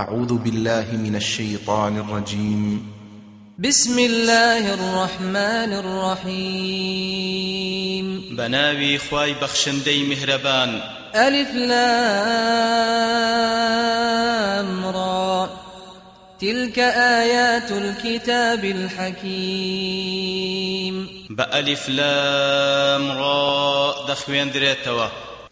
أعوذ بالله من الشيطان الرجيم. بسم الله الرحمن الرحيم. بناوي خواي بخشندي مهربان. ألف لام را. تلك آيات الكتاب الحكيم. بألف لام را دخوين دريتوا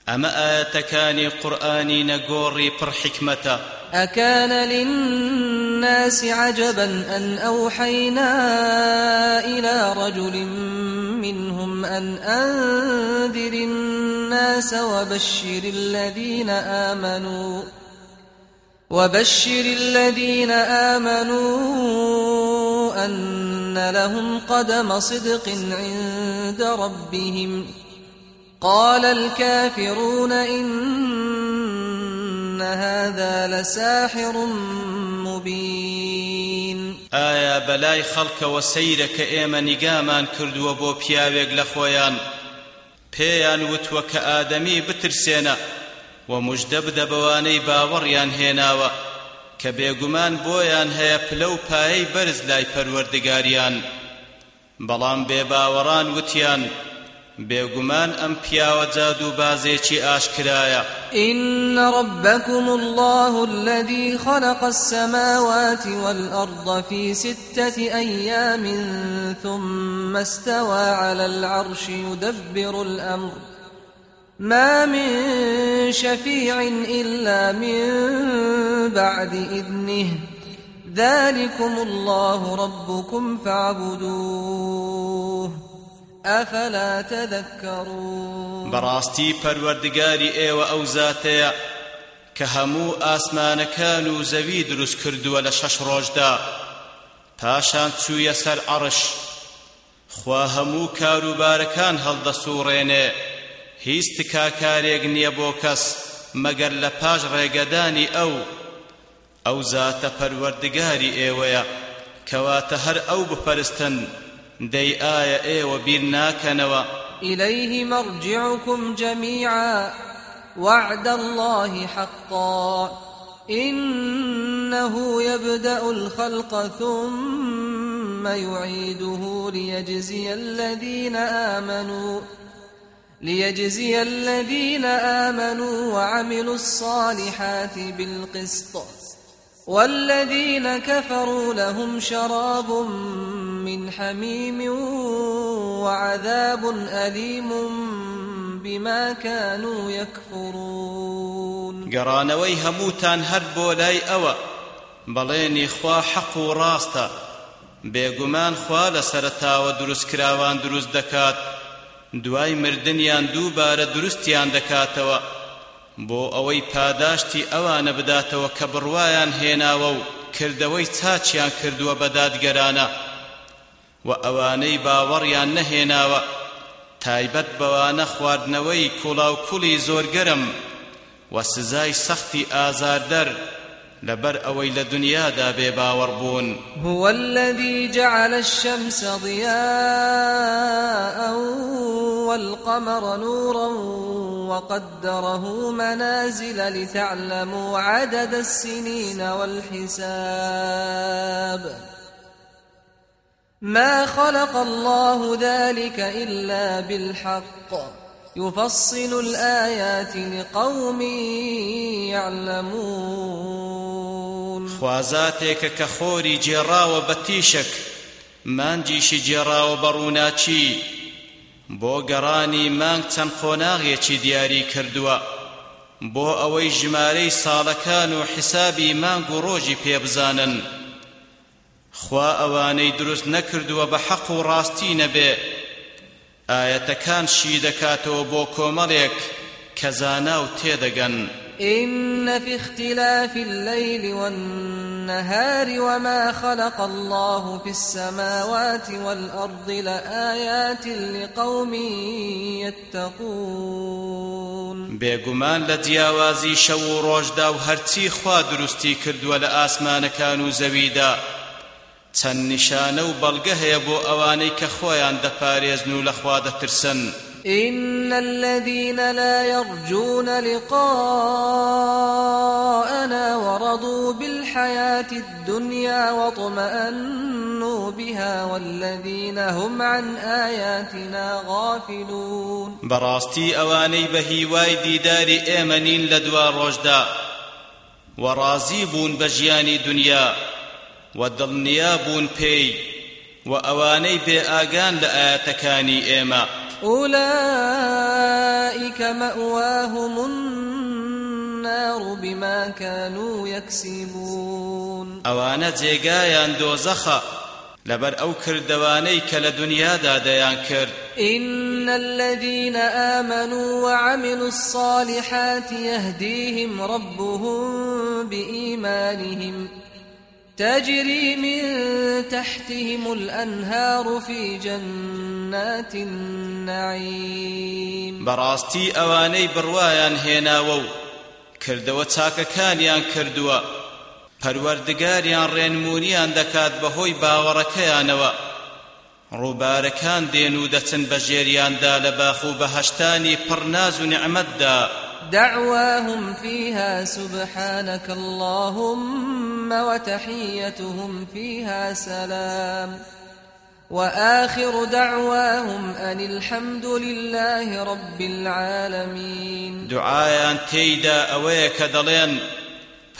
أما آياتكاني قرآني نقوري پر حكمته أكان للناس عجبا أن أوحينا إلى رجل منهم أن أنذر الناس وبشر الذين آمنوا وبشر الذين آمنوا أن لهم قدم صدق عند ربهم. قال الكافرون إن هذا لساحر مبين. آيا بلاي خلق وسيرك إيما نقامان كرد وبو بياويق لخويان پێیان وتوە کە ئادەمی بترسێنە و مژدە بدە بەوانەی باوەڕیان هێناوە کە بێگومان بۆیان هەیە پلە و پایەی بەرز لای بێگومان ئەم پیاوە جاد و إن ربكم الله الذي خلق السماوات والأرض في ستة أيام ثم استوى على العرش يدبر الأمر. ما من شفيع إلا من بعد إذنه. ذلكم الله ربكم فاعبدوه. ئەفەلا تذكرون؟ بەڕاستی پەروەردگاری ئێوە ئەو زاتەیە کە هەموو ئاسمانەکان و زەوی دروست کردووە لە شەش ڕۆژدا. پاشان چوویە سەر عەڕش خوا هەموو کاروبارەکان هەڵدەسووڕێنێ هیچ تکاکارێک نییە بۆ کەس مەگەر لە پاش ڕێگەدانی ئەو. ئەو زاتە پەروەردگاری ئێوەیە. کەواتە هەر ئەو بپەرستن. دەی ئایا ئێوە بیر ناکەنەوە. إليه مرجعكم جميعا وعد الله حقا. إنه يبدأ الخلق ثم يعيده ليجزي الذين آمنوا ليجزي الذين آمنوا وعملوا الصالحات بالقسط. والذين كفروا لهم شراب من حميم وعذاب أليم بما كانوا يكفرون. هەمووتان هەر بۆ لای ئەوە. بەڵێنی خوا حەق و ڕاستە. بێگومان خوا لە سەرتاوە دروستکراوان دروست دەکات. دوای مردنیان دووبارە دروستیان دەکاتەوە. بۆ ئەوەی پاداشتی ئەوانە بداتەوە کە بڕوایان هێناوە و کردەوەی چاچیان کردووە بەدادگەرانە و ئەوانەی باوەڕیان نەهێناوە. تایبەت بەوانە خواردنەوەی کوڵاو کوڵی زۆرگەرم و سزای سەختی ئازاردەر لەبەر ئەوەی لە دنیادا بێباوەڕ بوون هو الذي جعل الشمس ضياء والقمر نورا وقدره منازل لتعلموا عدد السنين والحساب. ما خلق الله ذلك إلا بالحق. يفصل الآيات لقوم يعلمون. خۆری جێڕاوە بە تیشک مانجیشی جێڕاوە بەڕووناچی بۆ گەڕانی مانگ چەند قۆناغێکی دیاری کردووە بۆ ئەوەی ژمارەی ساڵەکان و حسابی مانگ و خوا ئەوانەی دروست نەکردووە بە حەق و ئاەتەکان شی دەکاتەوە بۆ کۆمەڵێک کە زانا و تێدەگەن إن في اختلاف الليل والنهار وما خلق الله في السماوات والأرض لآيات لقوم يتقون. بێگومان لە جیاوازی شەو و ڕۆژدا و هەرچی خوا دروستی کردووە لە ئاسمانەکان و زەویدا چەند نیشانە و بەڵگە هەیە بۆ ئەوانەی کە خۆیان دەپارێزن و لەخوا دەترسن. إن الذين لا يرجون لقاءنا ورضوا بالحياة الدنيا واطمأنوا بها والذين هم عن آياتنا غافلون. براستي أواني بهي واي ديدار إيمنين لدوا رجدا ورازيبون بجياني دنيا ودڵنیابوون پێی و ئەوانەی بێ ئاگان لە ئاەتەکانی ئێمە. أولئك مأواهم النار بما كانوا يكسبون. دۆزەخە. لەبەر ئەو کردوانەی کە لە دنیادا دەیان کرد. إن الذين آمنوا وعملوا الصالحات يهديهم ربهم بإيمانهم. تجري من تحتهم الأنهار في جنات النعيم. براستي أواني بروايان كردوا تاكا چاکەکانیان کردووە پەروەردگاریان ڕێنمونیان دەکات بەهۆی باوەڕەکەیانەوە ڕووبارەکان دێن و دەچن بە ژێریاندا لە باخ و دعواهم فيها سبحانك اللهم وتحيتهم فيها سلام. وآخر دعواهم أن الحمد لله رب العالمين. دوعایان تێیدا ئەوەیە کە دەڵێن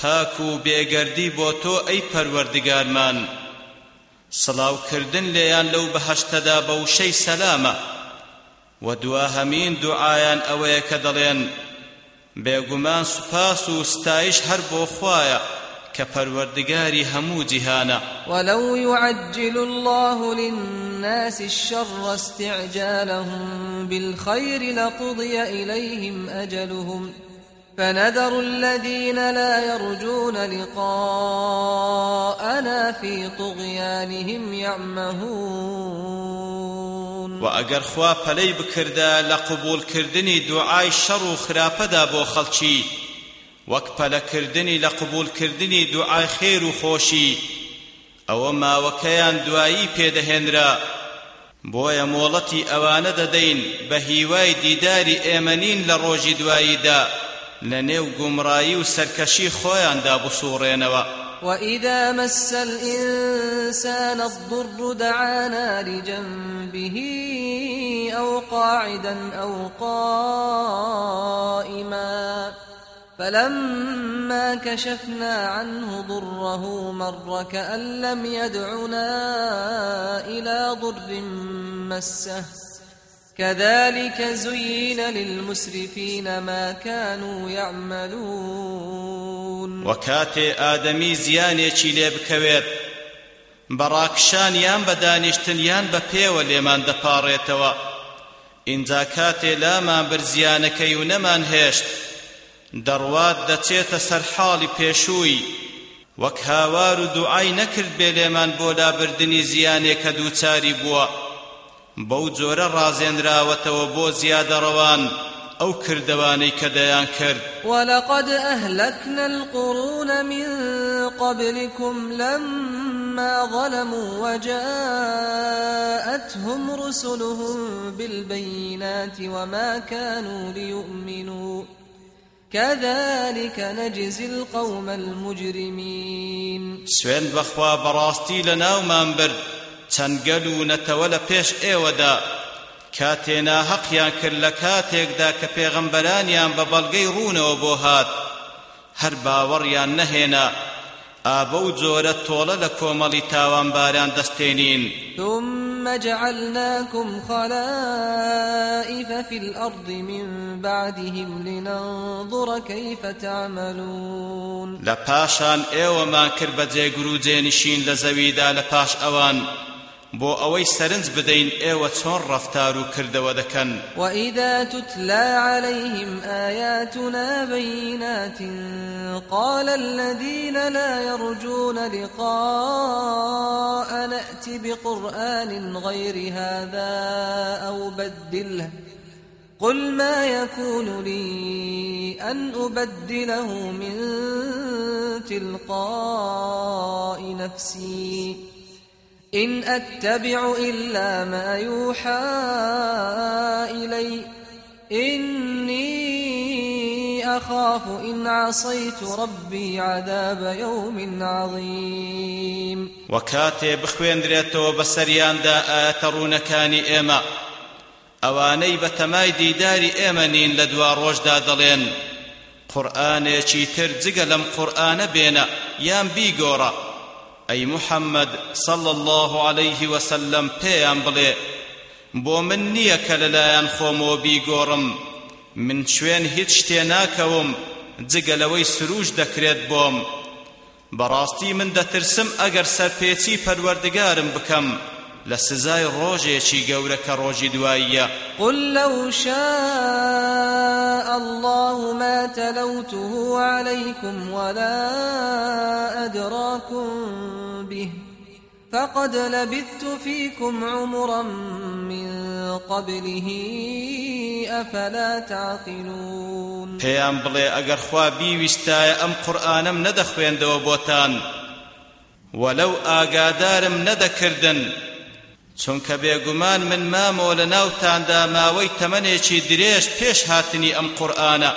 پاک و بێگەردی بۆ تۆ ئەی پەروەردگارمان سڵاوکردن لێیان لەو بەهەشتەدا بە وشەی سەلامە و دوا هەمین دوعایان دەڵێن بێگومان سوپاس و ستایش هەر بۆ خوایە کە پەروەردگاری هەموو جیهانە. ولو يعجل الله للناس الشر استعجالهم بالخير لقضي إليهم أجلهم فنذر الذين لا يرجون لقاءنا في طغيانهم يعمهون. وأجر خوا پلي بكردا لقبول كردني دعاي شر و خراپدا بو خلچي وەک پەلەکردنی لە قبولکردنی دوعای خێر و خۆشی ئەوە ماوەکەیان دوایی پێدەهێنرا. بۆیە مۆڵەتی ئەوانە دەدەین بە هیوای دیداری ئێمەنین لە ڕۆژی دواییدا. لە نێو گومڕایی و سەرکەشی خۆیاندا بسوڕێنەوە وإذا مس الإنسان الضر دعانا لجنبه أو قاعدا أو قائما. فلما كشفنا عنه ضره مر كأن لم يدعنا إلى ضر مسه. كذلك زين للمسرفين ما كانوا يعملون. وكاتي آدمي زياني چيلي بكويت براكشان يان بدانشتن يان بپيو ليمان دپاريتوا انزا كاتي لاما برزيانكي ونمان هشت دروات دچيت سرحالي پيشوي وكهاوار دعاي نكرد بليمان بولا بردني زياني كدوتاري بوا بەو جۆرە ڕازێنراوەتەوە بۆ زیادە ڕەوان ئەو کردوانەی کە دەیان کرد. ولقد أهلكنا القرون من قبلكم لما ظلموا وجاءتهم رسلهم بالبينات وما كانوا ليؤمنوا. كذلك نجزي القوم المجرمين. سوين بخوا براستي لنا ومان برد. چەنگەل و نەتەوە لە پێش ئێوەدا. کاتێنا حەقیان کرد لە کاتێکدا کە پێغەمبەرانیان بە بەڵگەی ڕوونەوە بۆ هات. هەر باوەڕیان نەهێنا. ئابە و جۆرە تۆڵە لە کۆمەڵی تاوانباران دەستێنین. ثم جعلناكم خلائف في الأرض من بعدهم لننظر كيف تعملون. لپاشان ئێوەمان کرد بە جێگر و جێنشین لە زەویدا لە پاش ئەوان. بۆ ئەوەی سەرنج بدەین ئێوە چۆن ڕەفتار و کردەوە وإذا تتلى عليهم آياتنا بينات قال الذين لا يرجون لقاء نأت بقرآن غير هذا أو بدله قل ما يكون لي أن أبدله من تلقاء نفسي إن أتبع إلا ما يوحى إلي. إني أخاف إن عصيت ربي عذاب يوم عظيم. وە کاتێ بخوێندرێتەوە بەسەریاندا ئایەتە ڕوونەکانی ئێمە ئەوانەی بە تەمای دیداری ئێمە نین لە دوا ڕۆژدا دەڵێن قورئانێکی تر جگە لەم قورئانە بێنە یان بیگۆڕە ئەی محەممەد صلى الله عليه وسلم پێیان بڵێ بۆ من نییە کە لەلایەن خۆمەوە بیگۆڕم من شوێن هیچ شتێ ناکەوم جگە لەوەی سروش دەکرێت بۆم. بەڕاستی من دەترسم ئەگەر سەرپێچی پەروەردگارم بکەم لسزاي روجي شي قولك روجي دوايا قل لو الله ما تلوته عليكم ولا أدراكم به فقد لبثت فيكم عمرا من قبله أفلا تعقلون. پێیان بڵێ ئەگەر خوا بیویستایە ئەم قورآنم نەدەخوێندەوە بۆتان وەلەو ئاگادارم نەدەکردن چونکە بێگومان من مامەوە لە ناوتاندا ماوەی تەمەنێکی درێژ پێش هاتنی ئەم قورئانە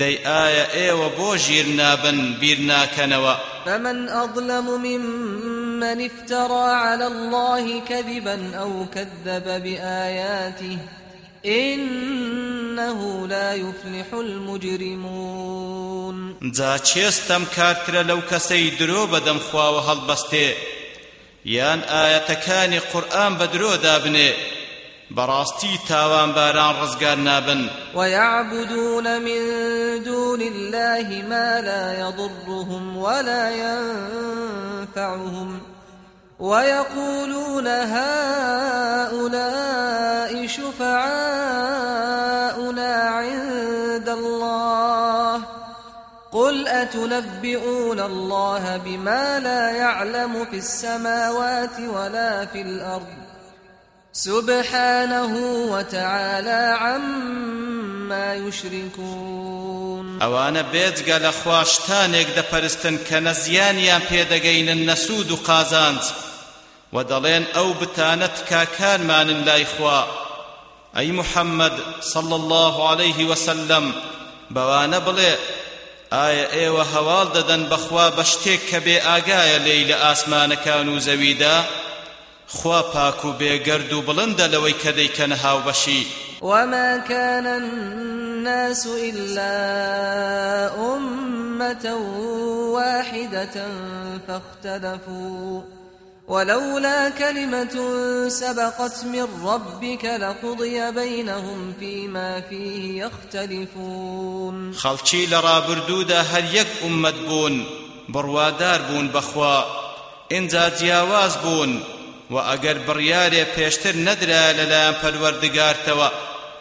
دەی ئایا ئێوە بۆ ژیر نابن بیر ناکەنەوە. فمن أظلم ممن افترى على الله كذبا أو كذب بآياته إنه لا يفلح المجرمون. جا چێستم کارترە لەو کەسەی درۆ بەدەم خواوە هەڵبەستێ. یان ئاەتەکانی قورآن بە درۆ دابنێ براستي تاوان باران رزقار نابن. ويعبدون من دون الله ما لا يضرهم ولا ينفعهم. ويقولون هؤلاء شفعاؤنا عند الله. قل أتنبئون الله بما لا يعلم في السماوات ولا في الأرض سبحانه وتعالى عما يشركون ئەوانە بێجگە لە خواشتانێک دەپەرستن کە نەزیانیان پێدەگەینن نەسوود و قازانج و دەڵێن ئەو بتانەت کاکانمانن لای خوا ئەی محەممەد صل الله عليه وسلم بەوانە بڵێ ئایا ئێوە هەواڵ دەدەن بەخوا بە شتێک کە بێ ئاگایە لێی لە ئاسمانەکان و زەویدا؟ خوا پاک و بێگەرد و بڵندە لەوەی کە دەیکەنە هاوبەشی وما كان الناس إلا أمة واحدة فاختلفوا. ولولا كلمة سبقت من ربك لقضي بينهم فيما فيه يختلفون. خەڵکی لە ڕابردوودا هەر یەک ئومەت بوون بڕوادار بوون بەخوا ئینجا جیاواز بوون و ئەگەر بڕیارێ پێشتر نەدرا لەلایەن پەروەردگارتەوە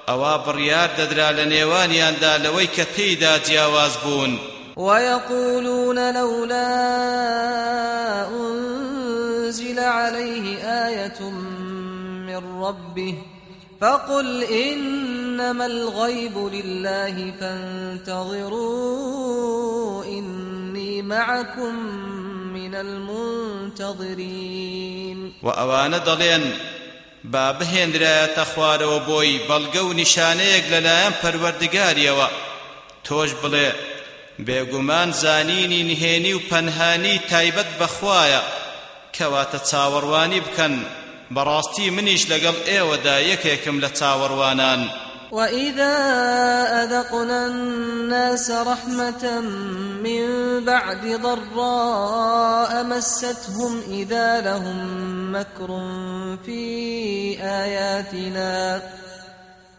ئەوا بڕیار دەدرا لە نێوانیاندا لەوەی کە تێیدا جیاواز بوون. ويقولون لولا أنزل عليه آية من ربه فقل إنما الغيب لله فانتظروا إني معكم من المنتظرين. وأوان دلين با بهێنرایەتە خوارەوە بۆی بەڵگە و نیشانەیەک لەلایەن پەروەردگاریەوە تۆش بڵێ بێگومان زانینی نهێنی و پەنهانی تایبەت بەخوایە کەواتە چاوەڕوانی بکەن بەڕاستی منیش لەگەڵ ئێوەدا یەکێکم لە چاوەڕوانان وإذا أذقنا الناس رحمة من بعد ضراء مستهم إذا لهم مكر في آياتنا.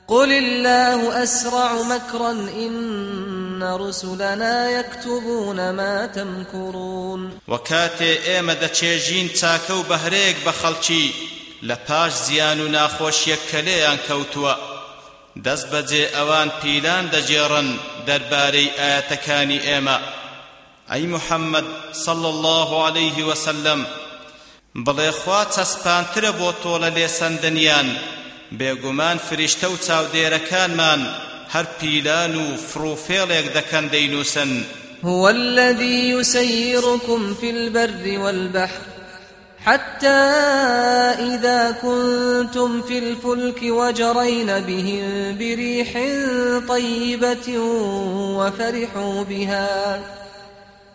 قل الله أسرع مكرا إن رسلنا يكتبون ما تمكرون. وكاتي إيما دچێژین چاکە و بەهرەیەک بە خەڵکی. لە پاش زیان و ناخۆشیەک کەلێیان کەوتووە. دەست بەجێ ئەوان پیلان دەجێڕن دەربارەی ئاەتەکانی ئێمە. ئەی محەممەد صل الله عليه وسلم بڵێ خوا چەسپانترە بۆ تۆڵە لێسەندنیان بێگومان فریشتە و چاودێرەکانمان هەر پیلان و فڕوفێڵێک دەکەن دەینووسن. هو الذي يسيركم في البر والبحر حتى إذا كنتم في الفلك وجرين بهم بريح طيبة وفرحوا بها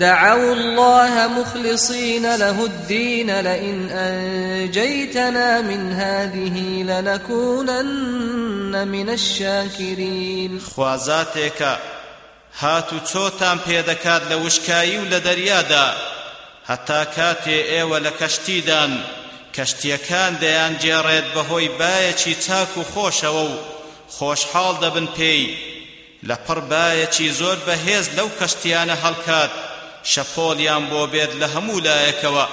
دعوا الله مخلصين له الدين لئن أنجيتنا من هذه لنكونن من الشاكرين. خوا زاتێکە هات و چۆتان پێدەکات لە وشکایی و لە دەریادا هەتا کاتێ ئێوە لە کەشتیدان. کەشتیەکان دەیان جێڕێت بەهۆی بایەکی چاک و خۆشەوە و خۆشحاڵ دەبن پێی. لە پڕ بایەکی زۆر شەپۆڵیان بۆ بێت لە هەموو لایەکەوە.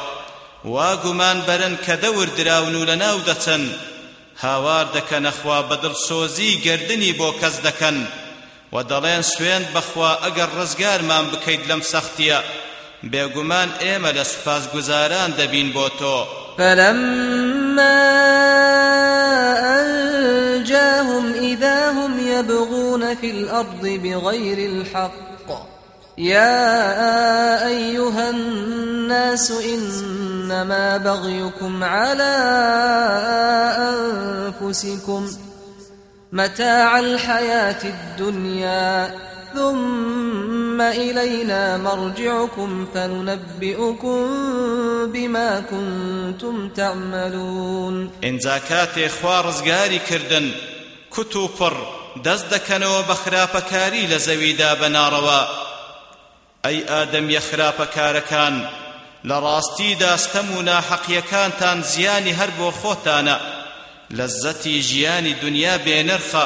وا گومان بەرن کە دەور دراون و لە ناو دەچن. هاوار دەکەنەخوا بەدڵسۆزی گردنی بۆ کەس دەکەن. و دەڵێن سوێن بەخوا ئەگەر ڕزگارمان بکەیت لەم سەختیە. بێگومان ئێمە لە سوپاسگوزاران دەبین بۆ تۆ. فلما أنجاهم إذا هم يبغون في الأرض بغير الحق يا أيها الناس إنما بغيكم على أنفسكم ۖ متاع الحياة الدنيا ثم إلينا مرجعكم فننبئكم بما كنتم تعملون. إن زكاة خوارزگاري كردن كتوبر دزدكنو بخراپكاري لزويدا بناروا أي آدم يخراپكاركان لراستي داستمونا حقيكان زياني هربو خوتانا لەزەتی ژیانی دنیا بێنرخە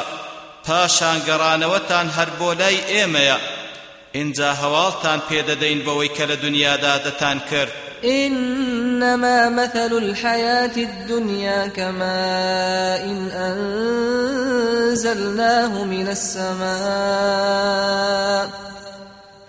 پاشان گەڕانەوەتان هەر بۆ لای ئێمەیە. ئینجا هەواڵتان پێدەدەین بەوەی کە لە دنیادا دەتان کرد. إنما مثل الحياة الدنيا كماء إن أنزلناه من السماء.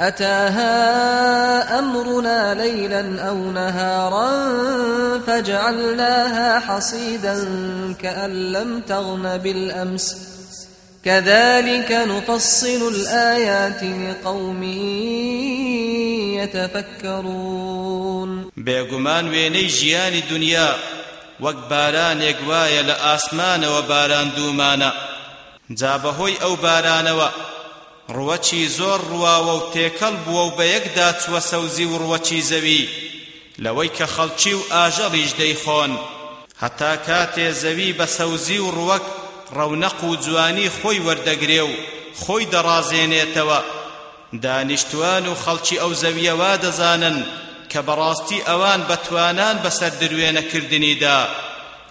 أتاها أمرنا ليلا أو نهارا فجعلناها حصيدا كأن لم تغن بالأمس. كذلك نفصل الآيات لقوم يتفكرون. بێگومان وێنەی ژیانی دنیا وەک بارانێک وایە لە ئاسمانەوە باران ئەو بارانەوە ڕوەچی زۆر ڕواوە و تێکەڵ بووە و بە یەکدا چوە سەوزی و ڕوەچی زەوی. لەوەی کە خەڵکی و ئاژەڵیش دەیخۆن. هەتا کاتێ زەوی بە سەوزی و ڕوەک ڕەونەق و جوانی خۆی وەردەگرێ و خۆی دەڕازێنێتەوە. دانیشتوان و خەڵکی ئەو زەویەوا دەزانن کە بەڕاستی ئەوان بەتوانان بەسەر دروێنەکردنیدا.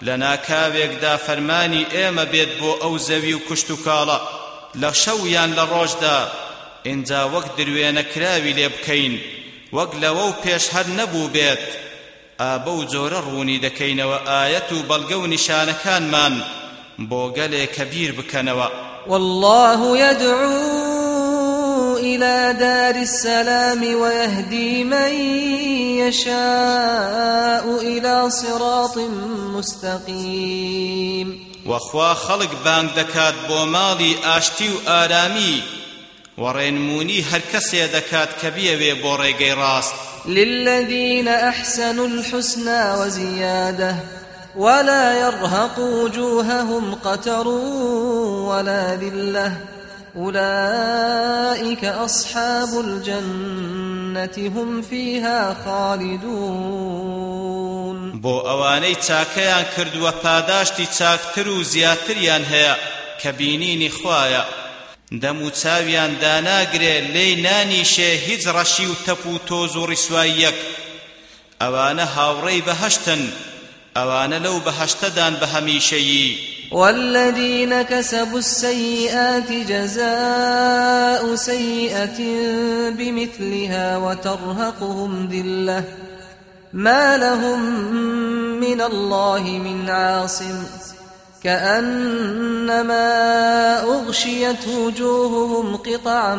لە ناکاوێکدا فەرمانی ئێمە بێت بۆ ئەو زەوی و کشت و کاڵە. لشويان لروجدا انجا وك دروين كراوي لبكين وك لوو پیش هر نبو بيت آبو زور روني دكين وآيتو بلقو نشانكان من بوغل كبير بكنوا والله يدعو إلى دار السلام ويهدي من يشاء إلى صراط مستقيم. وخوا خلق بانگ دكات بومالي آشتي وآرامي ورينموني هر كسي دكات كبيوي بوريقي راست للذين أحسنوا الحسنى وزيادة ولا يرهق وجوههم قتر ولا ذله أولئك أصحاب الجنة هم فيها خالدون. بو أواني تاكيان كردوا پاداشتي تاكتر و زياتريان هيا كبينيني خوايا دەم و چاویان داناگرێ لێی نانیشێ هیچ ڕەشی و تەپ و تۆز و ڕیسواییەک ئەوانە هاوڕێی بەهەشتن ئەوانە لەو بەهەشتەدان بە هەمیشەیی. والذين كسبوا السيئات جزاء سيئة بمثلها وترهقهم ذلة ما لهم من الله من عاصم كأنما أغشيت وجوههم قطعا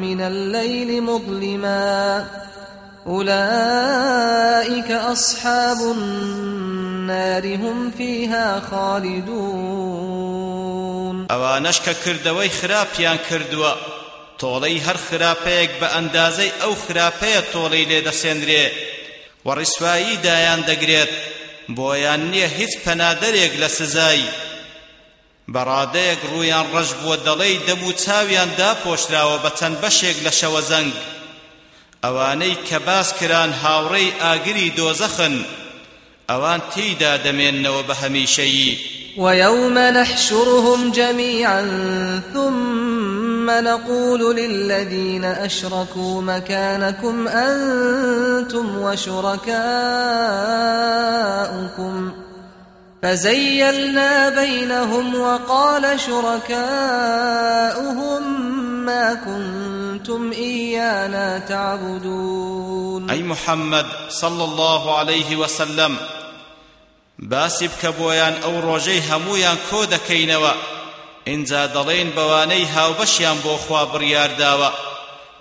من الليل مظلما أولئك أصحاب النار هم فيها خالدون. ئەوانەش کە کردەوەی خراپیان کردووە. تۆڵەی هەر خراپەیەک بە ئەندازەی ئەو خراپەیە تۆڵەی لێ دەسێنرێ و ڕیسوایی دایان دەگرێت بۆیان نییە هیچ پەنادەرێک لە سزای بەڕادەیەک ڕوویان ڕەش بووە دەڵێی دەم و چاویان داپۆشراوە بە چەند بەشێک لە شەوە زەنگ. ئەوانەی کە باس کران هاوڕێی ئاگری دۆزەخن ئەوان تێیدا دەمێننەوە بە هەمیشەیی ويوم نحشرهم جميعا ثم نقول للذين أشركوا مكانكم أنتم وشركاؤكم. فزيلنا بينهم وقال شركاؤهم ما كنتم إيانا تعبدون. أي محمد صلى الله عليه وسلم باسی بکە بۆیان ئەو ڕۆژەی هەمویان کۆ دەکەینەوە. ئینجا دەڵێن بەوانەی هاوبەشیان بۆ خوا بڕیارداوە.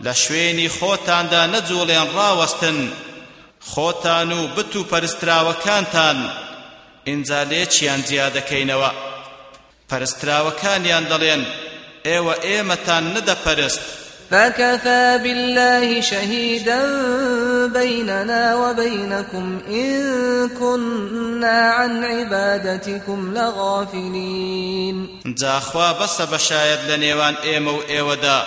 لە شوێنی خۆتاندا نەجوڵێن ڕاوەستن. خۆتان و بت و پەرستراوەکانتان. ئینجا لێچیان جیا دەکەینەوە. پەرستراوەکانیان دەڵێن ئێوە ئێمەتان نەدەپەرست. فكفى بالله شهيدا بيننا وبينكم إن كنا عن عبادتكم لغافلين. جاخوا بس بشايد لنيوان ايمو ايودا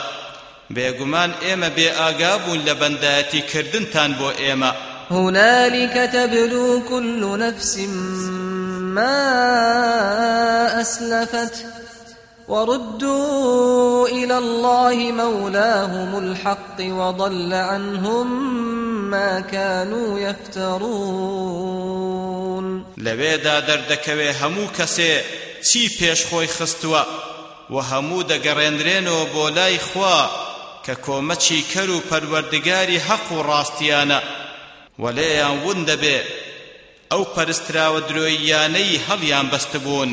بێ ئاگابوون لە بەندایەتی کردنتان بۆ ئێمە هنالك تبلو كل نفس ما أسلفت. وردوا إلى الله مولاهم الحق وضل عنهم ما كانوا يفترون. لەوێدا دەردەکەوێ هەموو کەسێ چی پێش خۆی خستووە؟ و هەموو دەگەڕێنرێنەوە بۆ لای خوا کە کۆمەچی کەر و پەروەردگاری حەق و ڕاستیانە. وەلێیان ون دەبێ ئەو پەرستراوە درۆییانەی هەڵیان بەستبوون.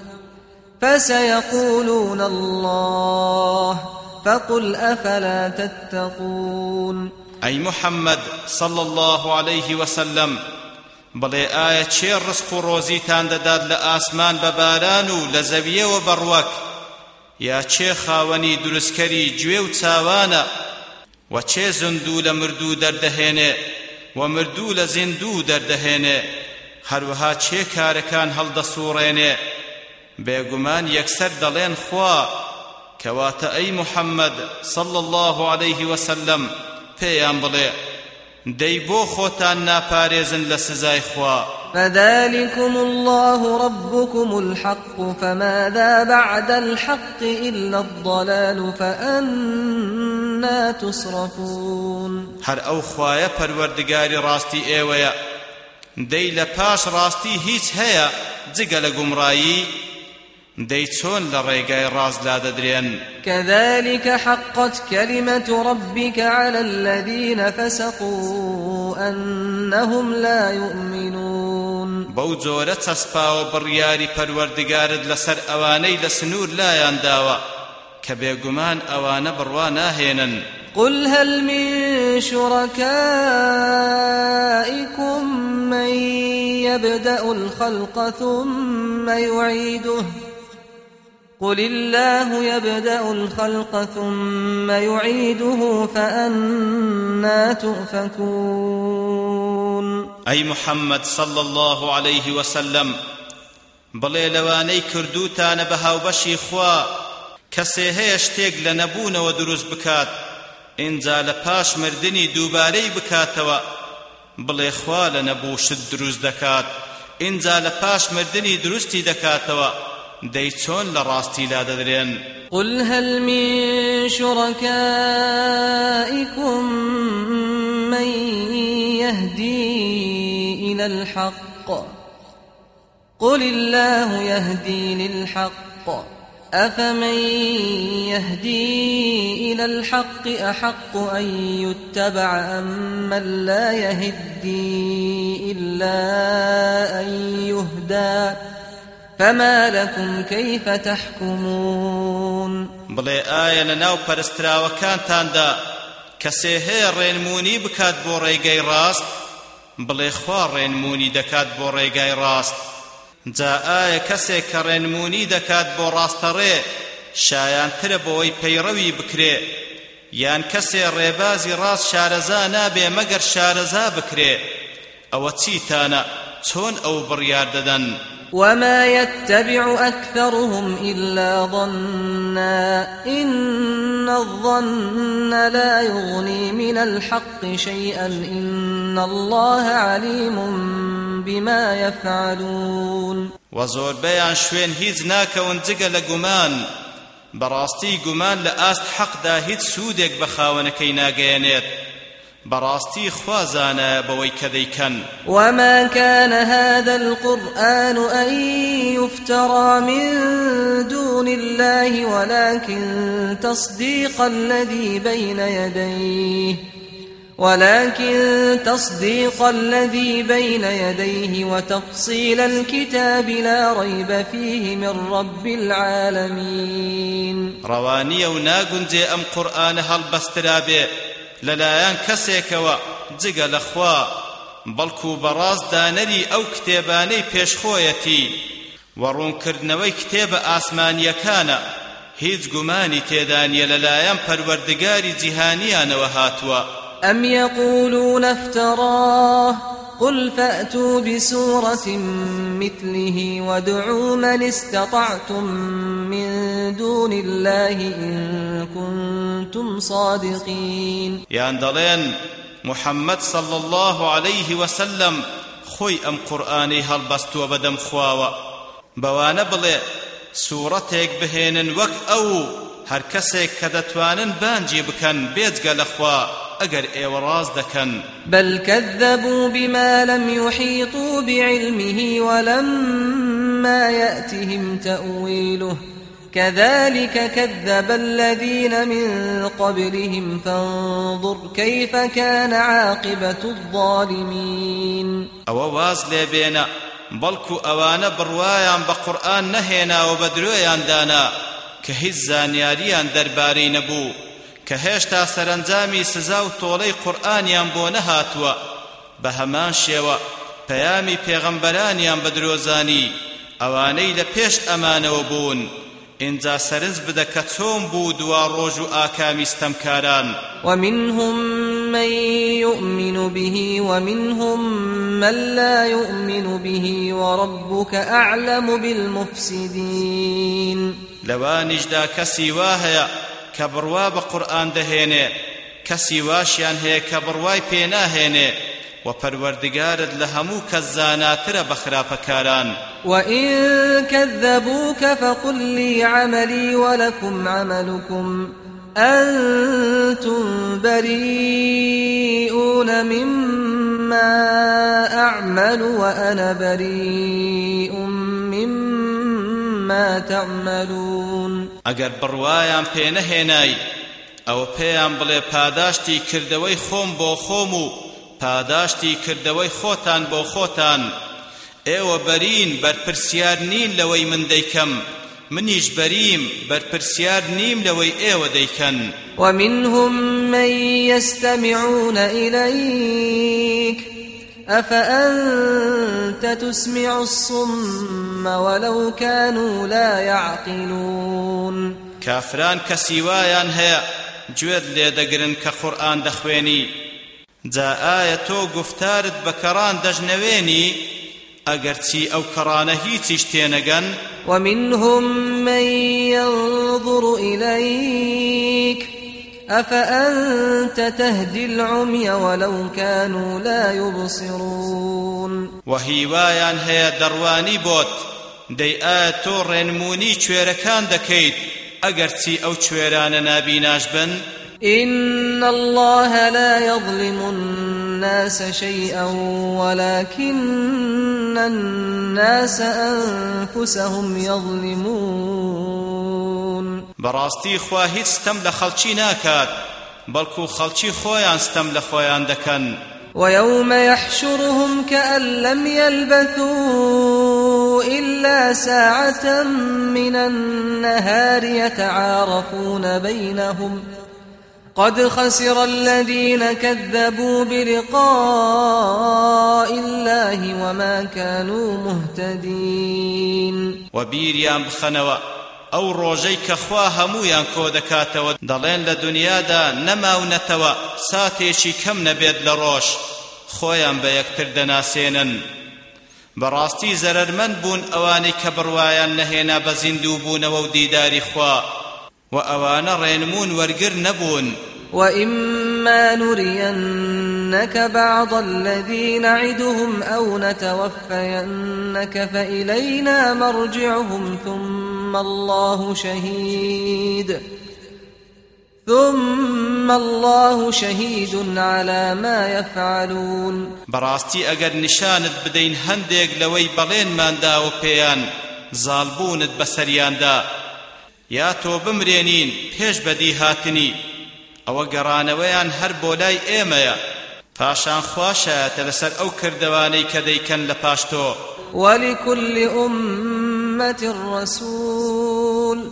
فسيقولون الله فقل أفلا تتقون أي محمد صلى الله عليه وسلم بڵێ ئایا چێ ڕسق و ڕۆزیتان دەدات لە ئاسمان بە باران و لە زەویەوە بەڕوەک یا چێ خاوەنی دروستکەری گوێ و چاوانە و چێ زندوو لە مردوو و مردوو لە زیندوو دەردەهێنێ هەروەها چێ کارەکان بێگومان یەکسەر دەڵێن خوا کەواتە ئەی محەممەد صل الله عليه وسلم پێیان بڵێ دەی بۆ خۆتان ناپارێزن لە سزای خوا. فذلكم الله ربكم الحق فماذا بعد الحق إلا الضلال فأنا تصرفون. هر أو خوايا پروردگاري راستي ايويا پاش ڕاستی هیچ هەیە جگە لە گومڕایی دەی چۆن لە ڕێگای دەدرێن كذلك حقت كلمة ربك على الذين فسقوا أنهم لا يؤمنون. بەو جۆرە چەسپاوە بڕیاری پەروەردگارت لەسەر ئەوانەی لە سنوور لایان داوە کە بێگومان ئەوانە بڕوا ناهێنن. قل هل من شركائكم من يبدأ الخلق ثم يعيده؟ قل الله يبدأ الخلق ثم يعيده فأنا تؤفكون أي محمد صلى الله عليه وسلم بڵێ لەوانەی کردوتانە بە هاوبەشی خوا کەسێ هەیە شتێک لە نەبوونەوە دروست بکات ئینجا لە پاش مردنی دووبارەی بکاتەوە بڵێ خوا لە نەبوو شت دروست دەکات ئینجا لە ڕاستی لا دەدرێن؟ قل هل من شركائكم من يهدي إلى الحق؟ قل الله يهدي للحق. أفمن يهدي إلى الحق أحق أن يتبع أم من لا يهدي إلا أن يهدى؟ فما لكم كيف تحكمون؟ بڵێ ئایا لە ناو پەرستراوەکانتاندا کەسێ هەیە ڕێنمونی بکات بۆ ڕێگەی ڕاست؟ بڵێ خوا ڕێنمونی دەکات بۆ ڕێگای ڕاست. جا ئایا کەسێک کە ڕێنمونی دەکات بۆ ڕاستەڕێ شایانترە بۆەوەی پەیڕەوی بکرێ. یان کەسێ ڕێبازی ڕاست شارەزا نابێ مەگەر شارەزا بکرێ. ئەوە چیتانە؟ چۆن ئەو بڕیار دەدەن؟ وما يتبع أكثرهم إلا ظنا إن الظن لا يغني من الحق شيئا إن الله عليم بما يفعلون وزور بيان شوين جگە لە گومان بەڕاستی گومان لە ئاست حەقدا هیچ سوودێک بە خاوەنەکەی ناگەیەنێت براستي خوازانا بوي كذيكن وما كان هذا القرآن أن يفترى من دون الله ولكن تصديق الذي بين يديه ولكن تصديق الذي بين يديه وتفصيل الكتاب لا ريب فيه من رب العالمين. رواني وناقنجي أم قرآن هل بسترابي؟ لەلایەن کەسێکەوە جگە لەخوا بەڵکو بەڕاست دانەری ئەو کتێبانەی پێشخۆیەتی. وەڕوونکردنەوەی کتێبە ئاسمانیەکانە هیچ گومانی تێدانیە لەلایەن پەروەردگاری جیهانیانەوە هاتووە. ئەم يقولون افتراه قل فأتوا بسورة مثله وادعوا من استطعتم من دون الله إن كنتم صادقين. يا دلين محمد صلى الله عليه وسلم خوي أم قرآني هل بستو بدم خواوا. بوانا بلي سورتك بهين وك أو هر کەسێک کە دەتوانن بانجی بکەن بێجگە ئەگەر ئێوە ڕاز دەکەن بل كذبوا بما لم يحيطوا بعلمه ولما يأتهم تأويله. كذلك كذب الذين من قبلهم. فانظر كيف كان عاقبة الظالمين. أو واز لبينا بەڵکو ئەوانە بڕوایان بە قورآن نەهێنا و بە درۆیان دانا. کە هیچ زانیاریان دەربارەی نەبوو کە هێشتا سەرنجامی سزا و تۆڵەی قورئانیان بۆ نەهاتووە. بە هەمان شێوە پەیامی پێغەمبەرانیان بە درۆزانی ئەوانەی لە پێش ئەمانەوە بوون. اینجا سرنج بدە کە چۆن بوو دوا ڕۆژ و ئاکامی ستەمکاران. ومنهم من يؤمن به ومنهم من لا يؤمن به وربك أعلم بالمفسدين. لەوانیشدا کەسی وا هەیە کە بڕوا بە قورئان دەهێنێ. کەسی واشیان هەیە کە بڕوای پێ ناهێنێ و پەروەردگارت لە هەموو کەس زاناترە بە خراپەکاران. وإن كذبوك فقل لي عملي ولكم عملكم أنتم بريئون مما أعمل وأنا بريء مما تعملون. ئەگەر بڕوایان پێ نەهێنای ئەوە پێیان بڵێ پاداشتی کردەوەی خۆم بۆ خۆم و پاداشتی کردەوەی خۆتان بۆ خۆتان. ئێوە بەرین بەرپرسیار نین لەوەی من دەیکەم. منیش بەریم بەرپرسیار نیم لەوەی ئێوە دەیکەن. ومنهم من يستمعون إليك. أفأنت تسمع الصم ولو كانوا لا يعقلون؟ كافران كسيوايان هيا جوێت لێ دەگرن کە قورئان دەخوێنی جا ئایا تۆ گفتارت بە کەڕان دەژنەوێنی ئەگەرچی ئەو کەڕانە هیچیش تێنەگەن؟ ومنهم من ينظر إليك أفأنت تهدي العمي ولو كانوا لا يبصرون؟ وهيوايان هي درواني بوت ئایا تۆ ڕێنمونی کوێرەکان دەکەیت؟ ئەگەرچی ئەو کوێرانە نابیناش بن؟ إن الله لا يظلم الناس شيئا ولكن الناس أنفسهم يظلمون. براستي خوا هیچ ستەم لە خەڵکی ناکات بەڵکو خەڵکی خۆیان ستەم لە خۆیان دەکەن. ويوم يحشرهم كأن لم يلبثوا إلا ساعة من النهار يتعارفون بينهم قد خسر الذين كذبوا بلقاء الله وما كانوا مهتدين. وبيريان بخنوا ئەو ڕۆژەی کە خوا هەمویان کۆ دەکاتەوە. دەڵێن لە دنیادا نەماونەتەوە ساتێکی کەم نەبێت لە ڕۆژ. خۆیان بە یەکتر دەناسێنن. بەڕاستی زەرەرمەند بوون ئەوانەی کە بڕوایان نەهێنا بە زیندوو بوونەوە و دیداری خوا. و ئەوانە ڕێنمون وەرگر نەبوون. وإما نرينك بعض الذي نعدهم أو نتوفينك فإلينا مرجعهم ثم الله شهيد ثم الله شهيد على ما يفعلون براستي اگر نشانت بدين هندێک لەوەی بەڵێنماندا و پێیان زالبوونت بەسەریاندا. یا تۆ بمرێنین پێش بەدی هاتنی. ئەوە گەڕانەوەیان هەر بۆ لای پاشان خواشایەتە لەسەر ئەو کردەوانەی کە دەیکەن لە پاش تۆ ولكل أمة رسول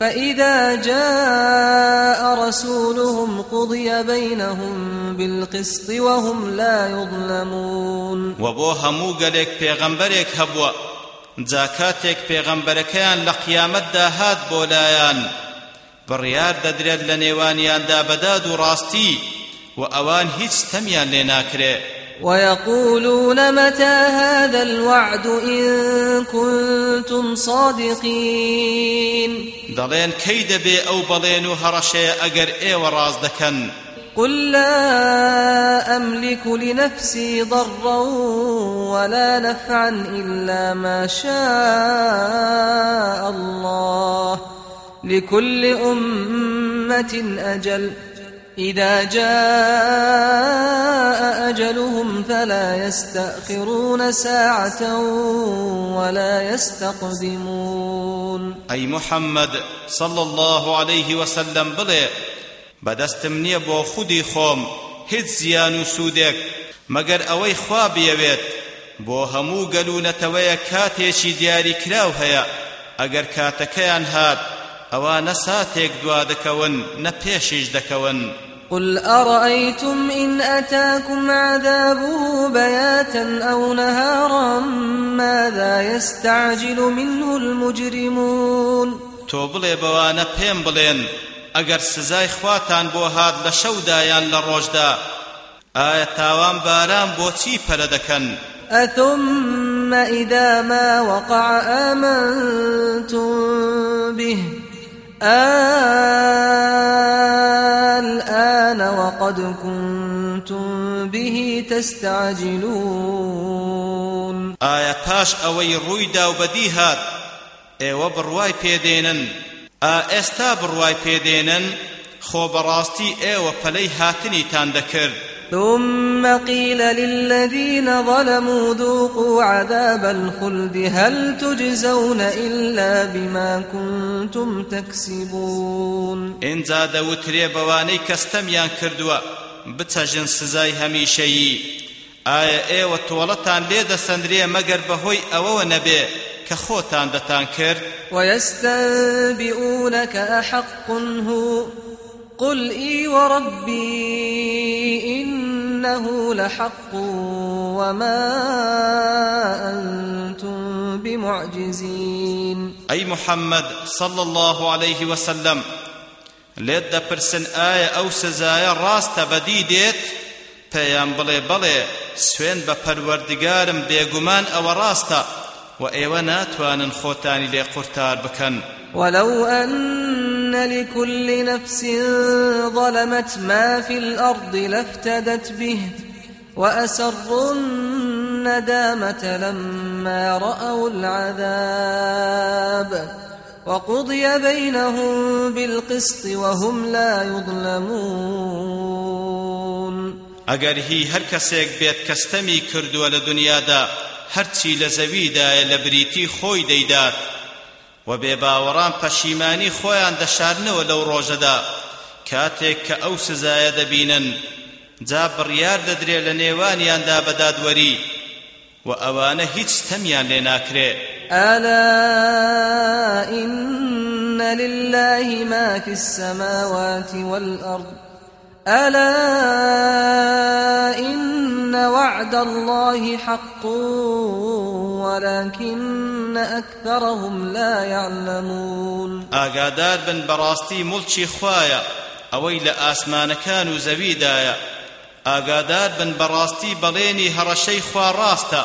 فإذا جاء رسولهم قضي بينهم بالقسط وهم لا يظلمون. وبو همو قليك پیغمبرك هبوا جاكاتك پیغمبركيان لقيامت دا هاد بولايان بڕیار دەدرێت لە نێوانیاندا بەداد و ڕاستی. و ئەوان هیچ تەمیان لێ ناکرێ. ويقولون متى هذا الوعد إن كنتم صادقين؟ دلين كيد بي أو بلين هرشي أجر إي وراز دكن قل لا أملك لنفسي ضرا ولا نفعا إلا ما شاء الله. لكل أمة أجل. إذا جاء أجلهم فلا يستأخرون ساعة ولا يستقدمون. أي محمد صلى الله عليه وسلم بلي بدستم نییە بۆ خودی خۆم هیچ زیان و سوودێک مەگەر ئەوەی خوا بێوێت بۆ هەموو گەلوونەتەوەیە کاتێکی دیاری کراو هەیە ئەگەر کاتەکەیان هات ئەوانە ساتێک دوا دەکەون نە پێشیش دەکەون. قل أرأيتم إن أتاكم عذابه بياتا أو نهارا ماذا يستعجل منه المجرمون تو بڵێ بەوانە پێم بڵێن ئەگەر سزای خواتان بۆ هات لە شەودایان لە ڕۆژدا. ئایا تاوان باران بۆچی پەرە دەکەن؟ أثم إذا ما وقع آمنتم به الآن وقد كنتم به تستعجلون. آية پاش اوي روي داو بدي هات؟ ايوه برواي پيدينن آئستا برواي پيدينن خو براستي ايوه پلي هاتني تان دكرد ثم قيل للذين ظلموا ذوقوا عذاب الخلد هل تجزون إلا بما كنتم تكسبون؟ إن زاد وتري بواني كستميان كردوا بتجن سزاي هميشي. آية ئێوە تۆڵەتان لێ دەسەندرێ مەگەر بەهۆی ئەوەوە نەبێ کە خۆتان دەتان کرد ويستنبئونك أحق هو قل إي وربي إنه لحق وما أنتم بمعجزين. أي محمد صلى الله عليه وسلم لێت دەپرسن ئایا ئەو سزایە ڕاستە بەدی دێت؟ پێیان بڵێ بڵێ سوێن بە پەروەردگارم بێگومان ئەوە ڕاستە و ئێوە ناتوانن خۆتانی لێ قورتار بکەن. ولو أن لكل نفس ظلمت ما في الأرض لافتدت به وأسروا الندامة لما رأوا العذاب وقضي بينهم بالقسط وهم لا يظلمون ئەگەر هی هەر کەسێک بێت کەستەمی کردووە لە دنیادا هەرچی لە زەویدایە لە بریتی خۆی دەیدات و بێباوەڕان پەشیمانی خۆیان دەشارنەوە لەو ڕۆژەدا. کاتێک کە ئەو سزایە دەبینن جا بڕیار دەدرێ لە نێوانیاندا بەدادوەری و ئەوانە هیچ ستەمیان لێ ناکرێ. ألا إن لله ما في السماوات والأرض. ألا إن وعد الله حق ولكن أكثرهم لا يعلمون. ئاگادار بن مڵکی خوایە ئەوەی لە ئاسمانەکان و زەویدایە. ئاگادار بن بەڕاستی بەڵێنی هەڕەشەی خوا ڕاستە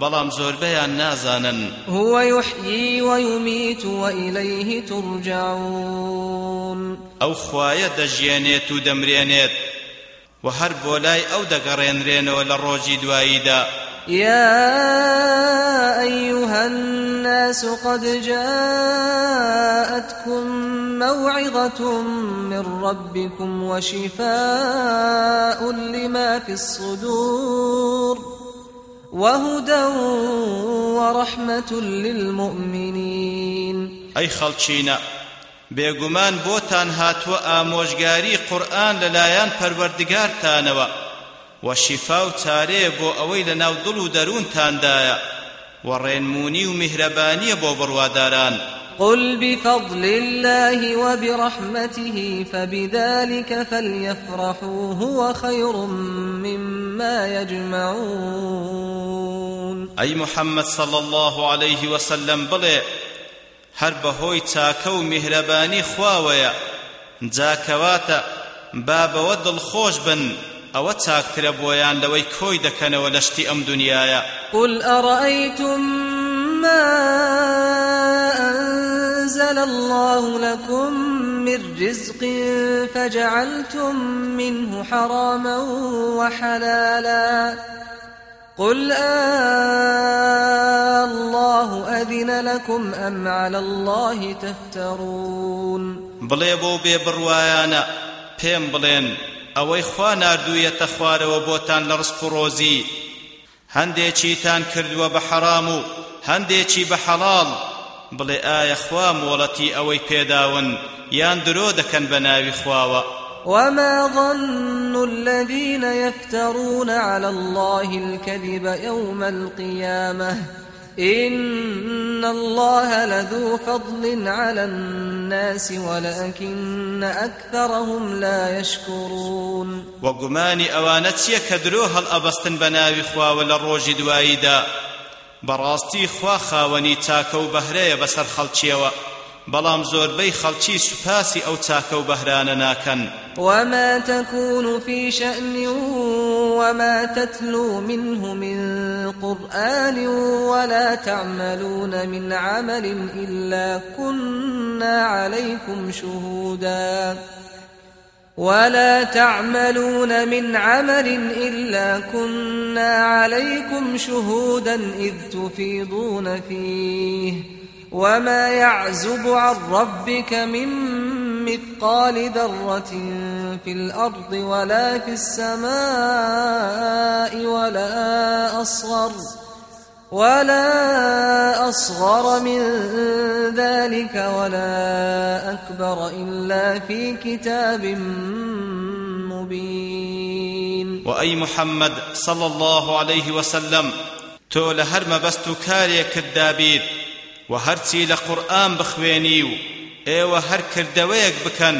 بەڵام زۆربەیان نازانن. هو يحيي ويميت وإليه ترجعون. ئەو خوایە دەژیانێت و دەمرێنێت و هەر بۆ لای ئەو دەگەڕێنرێنەوە لە ڕۆژی دواییدا. يا أيها الناس قد جاءتكم موعظة من ربكم وشفاء لما في الصدور وهدى ورحمة للمؤمنين. ئەی خەڵچینە بێگومان بۆتان هاتووە ئامۆژگاری قورئان لەلایەن پەروەردگارتانەوە. و شیفا و چارەیە بۆ ئەوەی لە ناو دڵ و دەروونتاندایە و ڕێنمونی و میهرەبانیە بۆ بڕواداران قل بفضل الله وبرحمته فبذلك فليفرحوا هو خير مما يجمعون. ئەی محەممەد صل الله عليه وسلم بڵێ هەر بەهۆی چاکە و میهرەبانی خواوەیە جاکەواتە با بەوە دڵخۆش بن. ئەوە چاکترە بۆیان لەوەی کۆی دەکەنەوە لەشتی ئەم دنیاە. قل أرأيتم ما أنزل الله لكم من رزق فجعلتم منه حراما وحلالا؟ قل آه الله أذن لكم أم على الله تفترون؟ بڵێ بۆ بێ بڕوایانە پێم بڵێن. ئەوەی خوا نردوویەتە خوارەوە بۆتان لە ڕسپ و ڕۆزی. هەندێکیتان کردووە بە حەرام و هەندێکی بە حەڵاڵ. بڵێ ئایا خوا مۆڵەتی ئەوەی پێداون یان درۆ دەکەن بە ناوی خواوە؟ وما ظن الذين يفترون على الله الكذب يوم القيامة إن الله لذو فضل على الناس ولكن أكثرهم لا يشكرون. درۆ هەڵ ئەبەستن بە ناوی خواوە لە ڕۆژی دواییدا بەڕاستی خوا خاوەنی چاکە و بەهرەیە بەسەر خەڵکیەوە بەڵام زۆربەی خەڵکی سوپاسی ئەو چاکە و بەهرانە ناکەن. وما تكون في شأن وما تتلو منه من قرآن ولا تعملون من عمل إلا كنا عليكم شهودا. ولا تعملون من عمل إلا كنا عليكم شهودا إذ تفيضون فيه. وما يعزب عن ربك من مثقال ذرة في الأرض ولا في السماء ولا أصغر ولا أصغر من ذلك ولا أكبر إلا في كتاب مبين وأي محمد صلى الله عليه وسلم تۆ لە هەر مەبەست و کارێک کردابیت و هەرچی لە قورئان بخوێنی و ئێوە هەر کردەوەیەک بکەن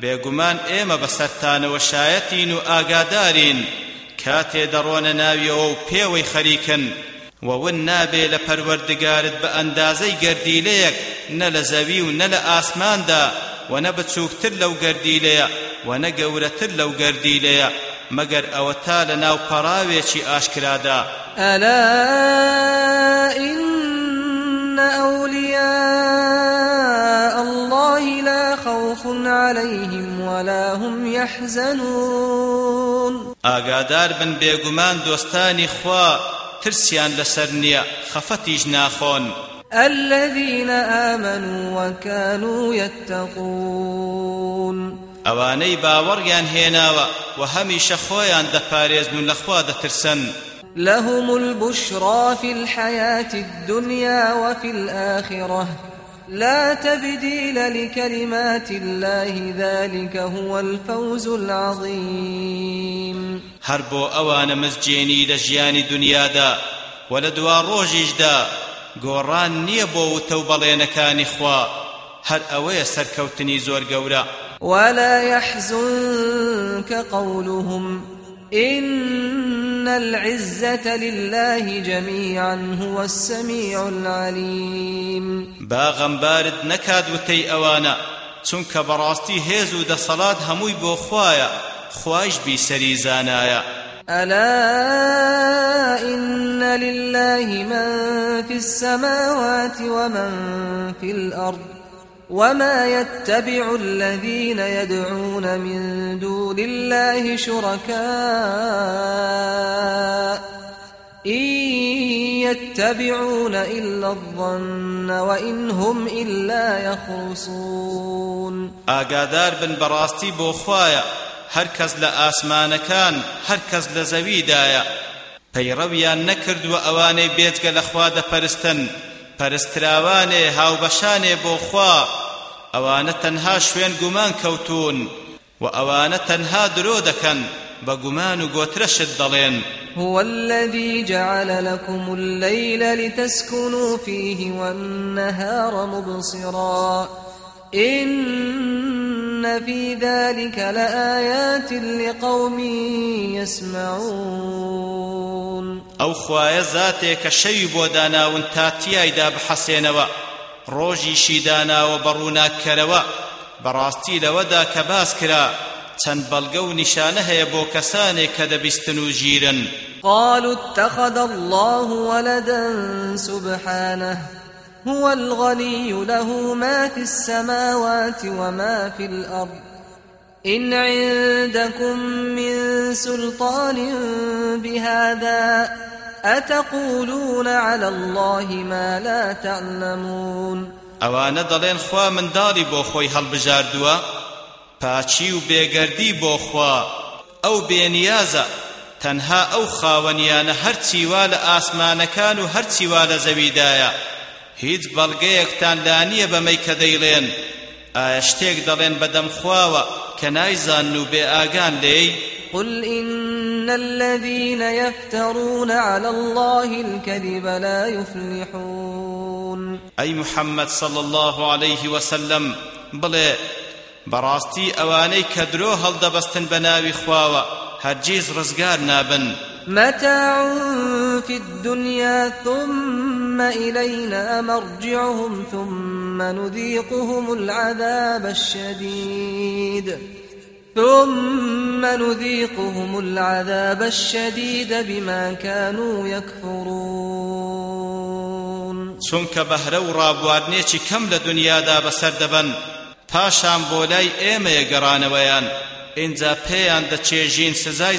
بێگومان ئێمە بەسەرتانەوە شایەتین و ئاگادارین. کاتێ دەڕۆنە ناویەوە و پێوەی خەریکن. وون نابێ لە پەروەردگارت بە ئەندازەی گەردیلەیەک نە لە زەوی و نە لە ئاسماندا و نە بچووکتر لەو گەردیلەیە و نە گەورەتر لەو گەردیلەیە مەگەر ئەوە تا لە ناو پەڕاوێکی ئاشکرادا ئەلا أولياء الله لا خوف عليهم ولا هم يحزنون. ئاگادار بن بێگومان دۆستانی خوا ترسیان لەسەر نییە خەفەتیش ناخۆن الذين آمنوا وكانوا يتقون. ئەوانەی باوەڕیان هێناوە و هەمیشە خۆیان دەپارێزن و لەخوا دەترسن. لهم البشرى في الحياة الدنيا وفي الآخرة. لا تبديل لكلمات الله ذلك هو الفوز العظيم. هەر بۆ ئەوانە مزجێنی لە ژیانی دنیادا و لە دوا ڕۆژیشدا گۆڕان نییە بۆ وتە و بەڵێنەکانی خوا. هەر ئەوەیە سەرکەوتنی زۆر گەورە. ولا يحزنك قولهم إن العزة لله جميعا هو السميع العليم. باغەمبارت نەکات وتەی ئەوانە چونکە بەڕاستی هێز و دەسەڵات هەمووی بۆ خوایە خوایش بیسەری زانایە. ألا إن لله من في السماوات ومن في الأرض. وما يتبع الذين يدعون من دون الله شركاء إن يتبعون إلا الظن وإن هم إلا يخرصون ئاگادار بن کەس لە ئاسمانەکان هەر کەس لە زەویدایە. پەیڕەویان نەکردووە ئەوانەی بێجگە لە خوا دەپەرستن. پەرستراوانێ هاوبەشانێ بۆ خوا ئەوانە تەنها شوێن گومان کەوتون و ئەوانە تەنها درۆ دەکەن بە گومان و گۆترەشت دەڵێن. هو الذي جعل لكم الليل لتسكنوا فيه والنهار مبصرا. إن في ذلك لآيات لقوم يسمعون. ئەو خوایە زاتێک کە شەوی بۆ داناون تا تیایدا بحەسێنەوە ڕۆژیشی داناوە بەڕووناکەرەوە بەڕاستی لەوەدا کە باس کرا چەند بەڵگە و نیشانە هەیە بۆ کەسانێک کە دەبیستن و ژیرن قالوا اتخذ الله ولدا سبحانه هو الغني له ما في السماوات وما في الأرض. إن عندكم من سلطان بهذا أتقولون على الله ما لا تعلمون. ئەوانە دەڵێن خوا منداڵی بۆ خۆی هەڵبژاردووە پاچی و بێگەردی بۆ خوا. ئەو بێنیازە تەنها ئەو خاوەنیانە هەرچی وا لە ئاسمانەکان و هەرچی وا لە زەویدایە. هیچ بەڵگەیەکتان لا نییە بەمەی کە دەیڵێن. ئایا شتێک دەڵێن بەدەم خواوە کە نایزان و بێ ئاگان لێی قل إن الذين يفترون على الله الكذب لا يفلحون. ئەی محەممەد صل الله عليه وسلم بڵێ بەڕاستی ئەوانەی کە درۆ هەڵدەبەستن بە ناوی خواوە هەرگیز ڕزگار نابن. متاع في الدنيا ثم إلينا مرجعهم ثم نذيقهم العذاب الشديد. ثم نذيقهم العذاب الشديد بما كانوا يكفرون. چونکە بەهرە و ڕابواردنێکی کەم لە دنیادا بەسەر دەبەن پاشان بۆ لای ئێمەیە گەڕانەوەیان ئینجا پێیان دەچێژین سزای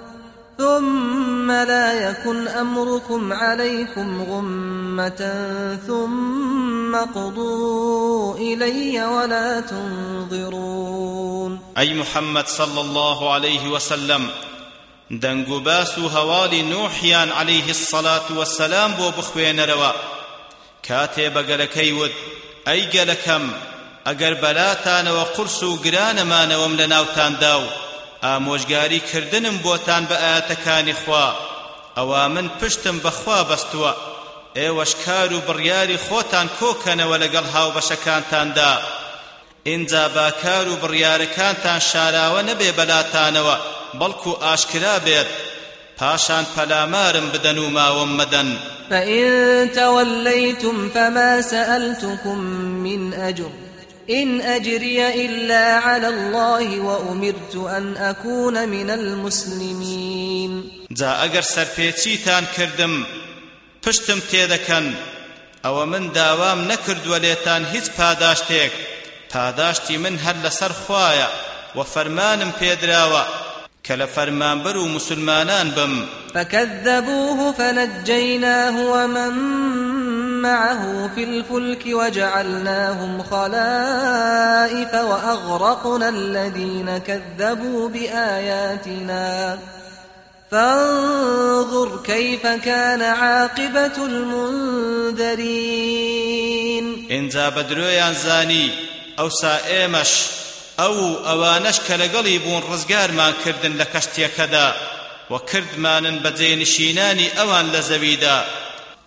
ثم لا يكن أمركم عليكم غمة ثم قضوا إلي ولا تنظرون. أي محمد صلى الله عليه وسلم دەنگ و باس نوحیان عليه الصلاة والسلام بۆ بخوێنەرەوە. کاتێ بەگەلەکەی وت ئەی گەلەکەم ئەگەر بەلاتانەوە قورس و گرانەمانەوەم لە ناوتاندا و ئامۆژگاری کردنم بۆتان بە ئاەتەکانی خوا. ئەوا من پشتم بەخوا بەستووە. ئێوەش کار و بڕیاری خۆتان کۆکەنەوە لەگەڵ هاوبەشەکانتاندا. ئینجا با کار و بڕیارەکانتان شاراوە نەبێ بەلاتانەوە بەڵکو ئاشکرا بێت. پاشان پەلامارم بدەن و ماوەم مەدەن. فإن توليتم فما سألتكم من أجر إن أجري إلا على الله وأمرت أن أكون من المسلمين. جا ئەگەر سەرپێچیتان کردم پشتم تێدەکەن ئەوە من داوام نەکردووە لێتان هیچ پاداشتێک پاداشتی من هەر لەسەر خوایە و فەرمانم کە لە فەرمانبەر و مسلمانان بم. فكذبوه فنجيناه ومن معه في الفلك وجعلناهم خلائف وأغرقنا الذين كذبوا بآياتنا. فانظر كيف كان عاقبة المنذرين. إنزا بدرويان زاني أو سائمش أو أوانش كالقلي بون رزقار ما كردن لكشتيكدا وكردمانن بجينشيناني أوان لزويدا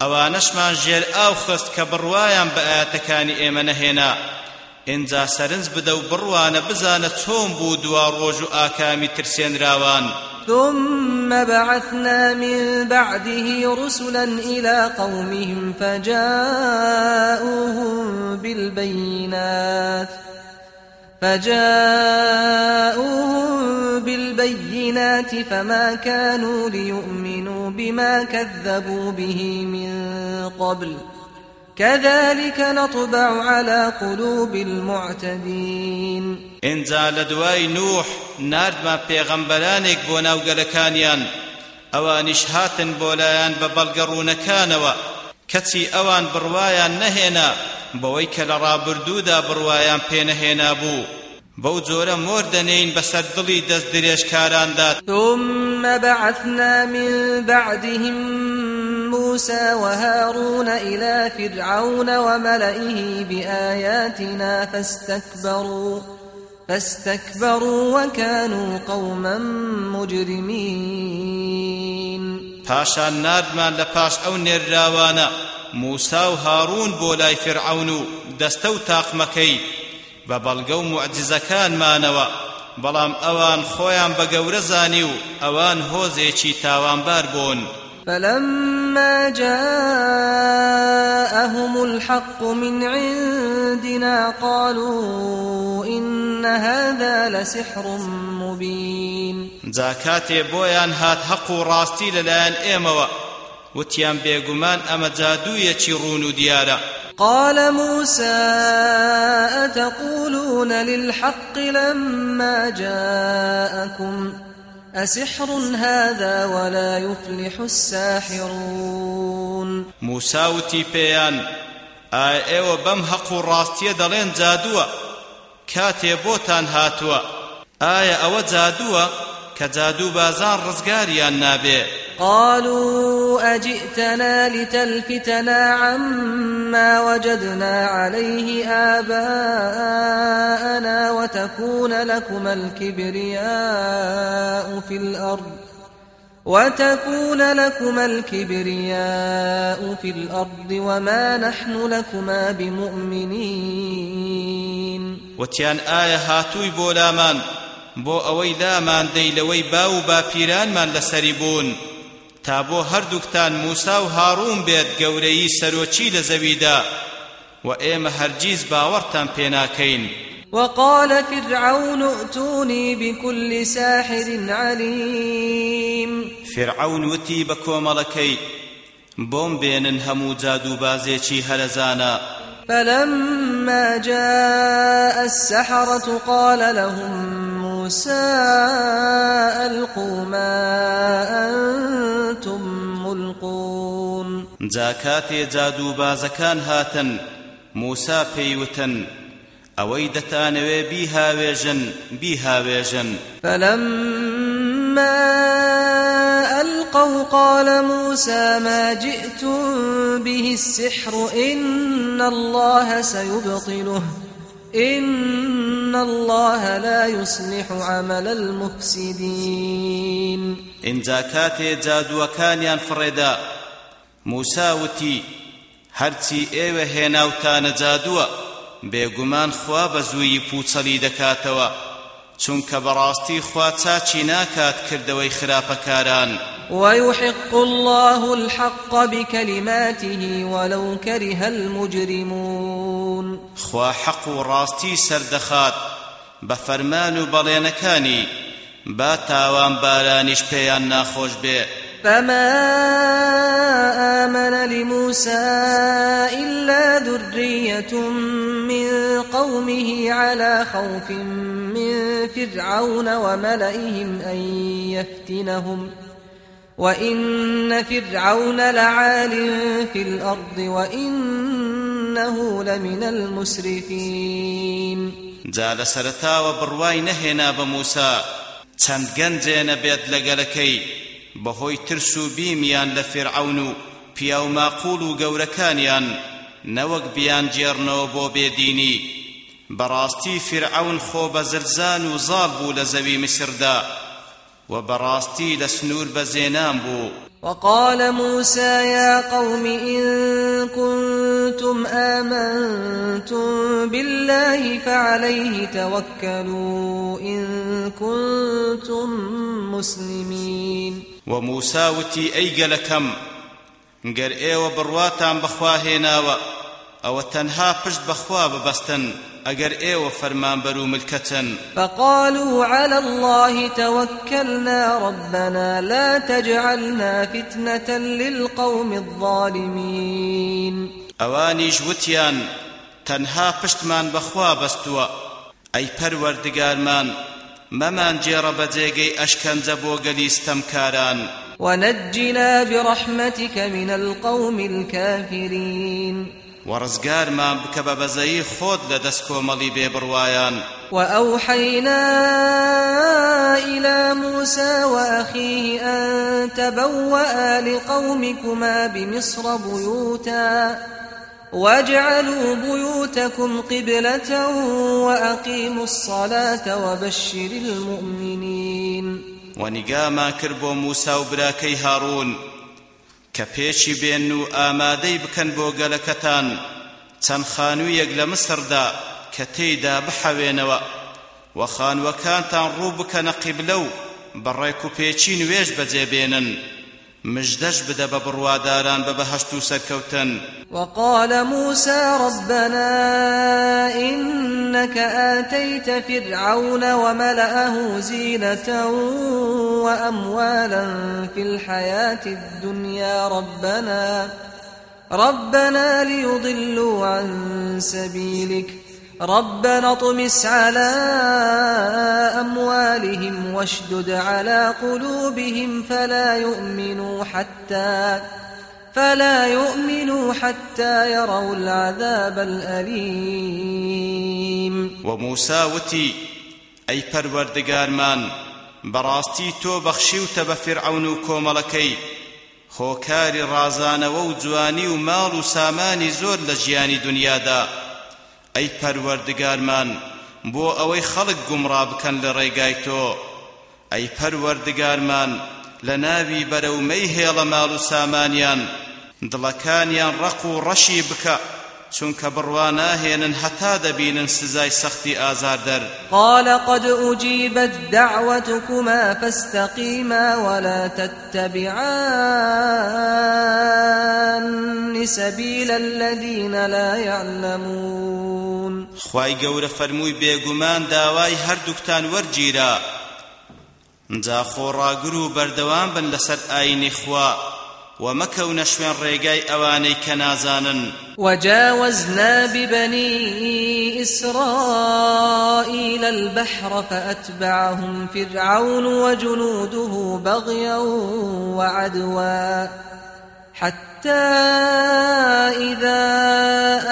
ئەوانەشمان ژێر ئاو خست کە بڕوایان بە ئاەتەکانی ئێمە نەهێنا. ئینجا سەرنج بدە و بڕوانە بزانە چۆن بوو دوا ڕۆژ و ئاکامی ترسێنراوان. ثم بعثنا من بعده رسلا إلى قومهم فجاءوهم بالبينات. فجاءوهم بالبينات فما كانوا ليؤمنوا بما كذبوا به من قبل. كذلك نطبع على قلوب المعتدين. انزا لدواي نوح ناردما پیغمبرانێک بۆ ناوگەلەکانیان ئەوانیش هاتن بۆلایەن بە بەڵگەڕوونەکانەوە کەچی ئەوان بڕوایان نەهێنا بەوەی کە لە ڕابردوودا بڕوایان پێنەهێنا بوو. بەو جۆرە مۆر دەنێین بەسەر دڵی دەست درێژکاراندا. ثم بعثنا من بعدهم موسى وهارون إلى فرعون وملئه بآياتنا فاستكبروا فاستكبروا وكانوا قوما مجرمين. پاشان نادمان لپاش او نێراوانە موسا و هارون بۆ لای فرعون و دەستە و تاقمەکەی بە بەڵگە و معجزەکانمانەوە بەڵام ئەوان خۆیان بە گەورە زانی و ئەوان هۆزێکی تاوانبار بوون. فلما جاءهم الحق من عندنا قالوا إن هذا لسحر مبين. زاكاتي بويان هات حق راستي للايان ايموا وتيان بيغمان أما جادوية رون ديارا قال موسى أتقولون للحق لما جاءكم؟ أسحر هذا ولا يفلح الساحرون. موسى وتي بيان ئایا ئێوە بەم هەق و ڕاستیە دەڵێن جادووە کاتێ بۆتان هاتووە ئایا ئەوە جادووە کە جادوو بازان ڕزگاریان نابێ. قالوا أجئتنا لتلفتنا عما وجدنا عليه آباءنا وتكون لكما الكبرياء في الأرض وتكون لكما الكبرياء في الأرض وما نحن لكما بمؤمنين. وتیان ئایا هاتووی بۆلامان بۆ ئەوەی لامان دەی لەوەی با و باپیرانمان لەسەری بوون. تا بۆ هەردووکتان موسا و هاڕوون بێت گەورەی سەرۆکی لە زەویدا و ئێمە هەرگیز باوەڕتان پێناکەین وقال فرعون ائتوني بكل ساحر عليم. فیرعەون وتی بەکۆمەڵەکەی بۆم بێنن هەموو جادوو بازێکی هەرە زانا فلما جاء السحرة قال لهم موسى ألقوا ما أنتم ملقون. زاكاتي جادو بازكان هاتن موسى بيوتن ئەوەی دەتانەوێ بیهاوێژن بیهاوێژن. فلما ألقوا قال موسى ما جئتم به السحر إن الله سيبطله. إن الله لا يصلح عمل المفسدين إن زاكاتي جادو كانيان فردا موسى هرتي أيوه هێناوتانە جادووە بێگومان خوا بە زووی پوچەلی دەکاتەوە چونکە بەڕاستی خوا چاچی ناکات کردەوەی خراپەکاران. ويحق الله الحق بكلماته ولو كره المجرمون. خوا حق بە فەرمان و بەڵێنەکانی با تاوان بارانیش پێیان ناخۆش بێ. فما آمن لموسى إلا ذرية من قومه على خوف من فرعون وملئهم أن يفتنهم وإن فرعون لعال في الأرض وإنه لمن المسرفين جا لەسەرتاوە بڕوای نەهێنا بە موسا چەند گەنجێنە بێت لەگەلەکەی. بەهۆی ترس و بیمیان لە فرعون و پیا و ماقول و گەورەکانیان نەوەک بیان جێڕنەوە بۆ بێدینی. بەڕاستی فرعون خۆ بە زرزان و زاڵ بوو لە و بەڕاستی لە سنوور بەزێنان بوو وقال موسى يا قوم إن كنتم آمنتم بالله فعليه توكلوا إن كنتم مسلمين. وموسى وتي أي لكم گەر ئێوە بڕواتان بەخوا هێناوە ئەوە تەنها پشت بەخوا ببەستن ئەگەر ئێوە فەرمانبەر و ملکەتن فقالوا على الله توكلنا ربنا لا تجعلنا فتنة للقوم الظالمين. ئەوانیش وتیان تەنها پشتمان بەخوا بەستووە ئەی پەروەردگارمان مەمان جێڕە بە جێگەی ئەشکەنجە بۆ گەلی ستەمکاران ونجنا برحمتك من القوم الكافرين. وەڕزگارمان بکە بە بەزەیی خۆت لە دەست کۆمەڵی بێبڕوایان. وأوحينا إلى موسى وأخيه أن تبوأ لقومكما بمصر بيوتا واجعلوا بيوتكم قبلة وأقيموا الصلاة وبشر المؤمنين. وەنیگامان کرد بۆ موسا و براکەی هاڕون کە پێچی بێن و ئامادەی بکەن بۆ گەلەکەتان. چەند خانوویەک لە مسردا کە تێیدا بحەوێنەوە. و خانوەکانتان ڕوو بکەنە قیبلە و بەڕێک و پێچی نوێژ بەجێبێنن. مجدش بدا ببرواداران ببهشتو سركوتن وقال موسى ربنا إنك آتيت فرعون وملأه زينة وأموالا في الحياة الدنيا. ربنا ربنا ليضلوا عن سبيلك. ربنا اطمس على أموالهم واشدد على قلوبهم فلا يؤمنوا حتى فلا يؤمنوا حتى يروا العذاب الأليم. وموسا وتی ئەی پەروەردگارم بەڕاستی تۆ بەخشیوتە بەفیرعەون کۆمەڵەکەی خۆکاری ڕازانەوە و جوانی و ماڵ و سامانی زۆر لە ژیانی دنیادا. ئەی پەروەردگارمان بۆ ئەوەی خەڵک گومڕا بکەن لە ڕێگای تۆ. ئەی پەروەردگارمان لە ناوی بەرەومەی هێڵە ماڵ و سامانیان دڵەکانیان ڕق و ڕەشی بکە. چونکە ناهێنن هەتا دەبینن سزای سەختی ئازاردەر. قال قد أجيبت دعوتكما فاستقيما ولا تتبعان سبيل الذين لا يعلمون. خواي گەورە فەرمووی بێگومان داوای هەردووکتان وەرگیرە جا خۆڕاگر و بەردەوام بن لەسەر ئاینی خوا. ومكون شوين ريقاي أواني كنازانا وجاوزنا ببني إسرائيل البحر فأتبعهم فرعون وجنوده بغيا وعدوا. حتى إذا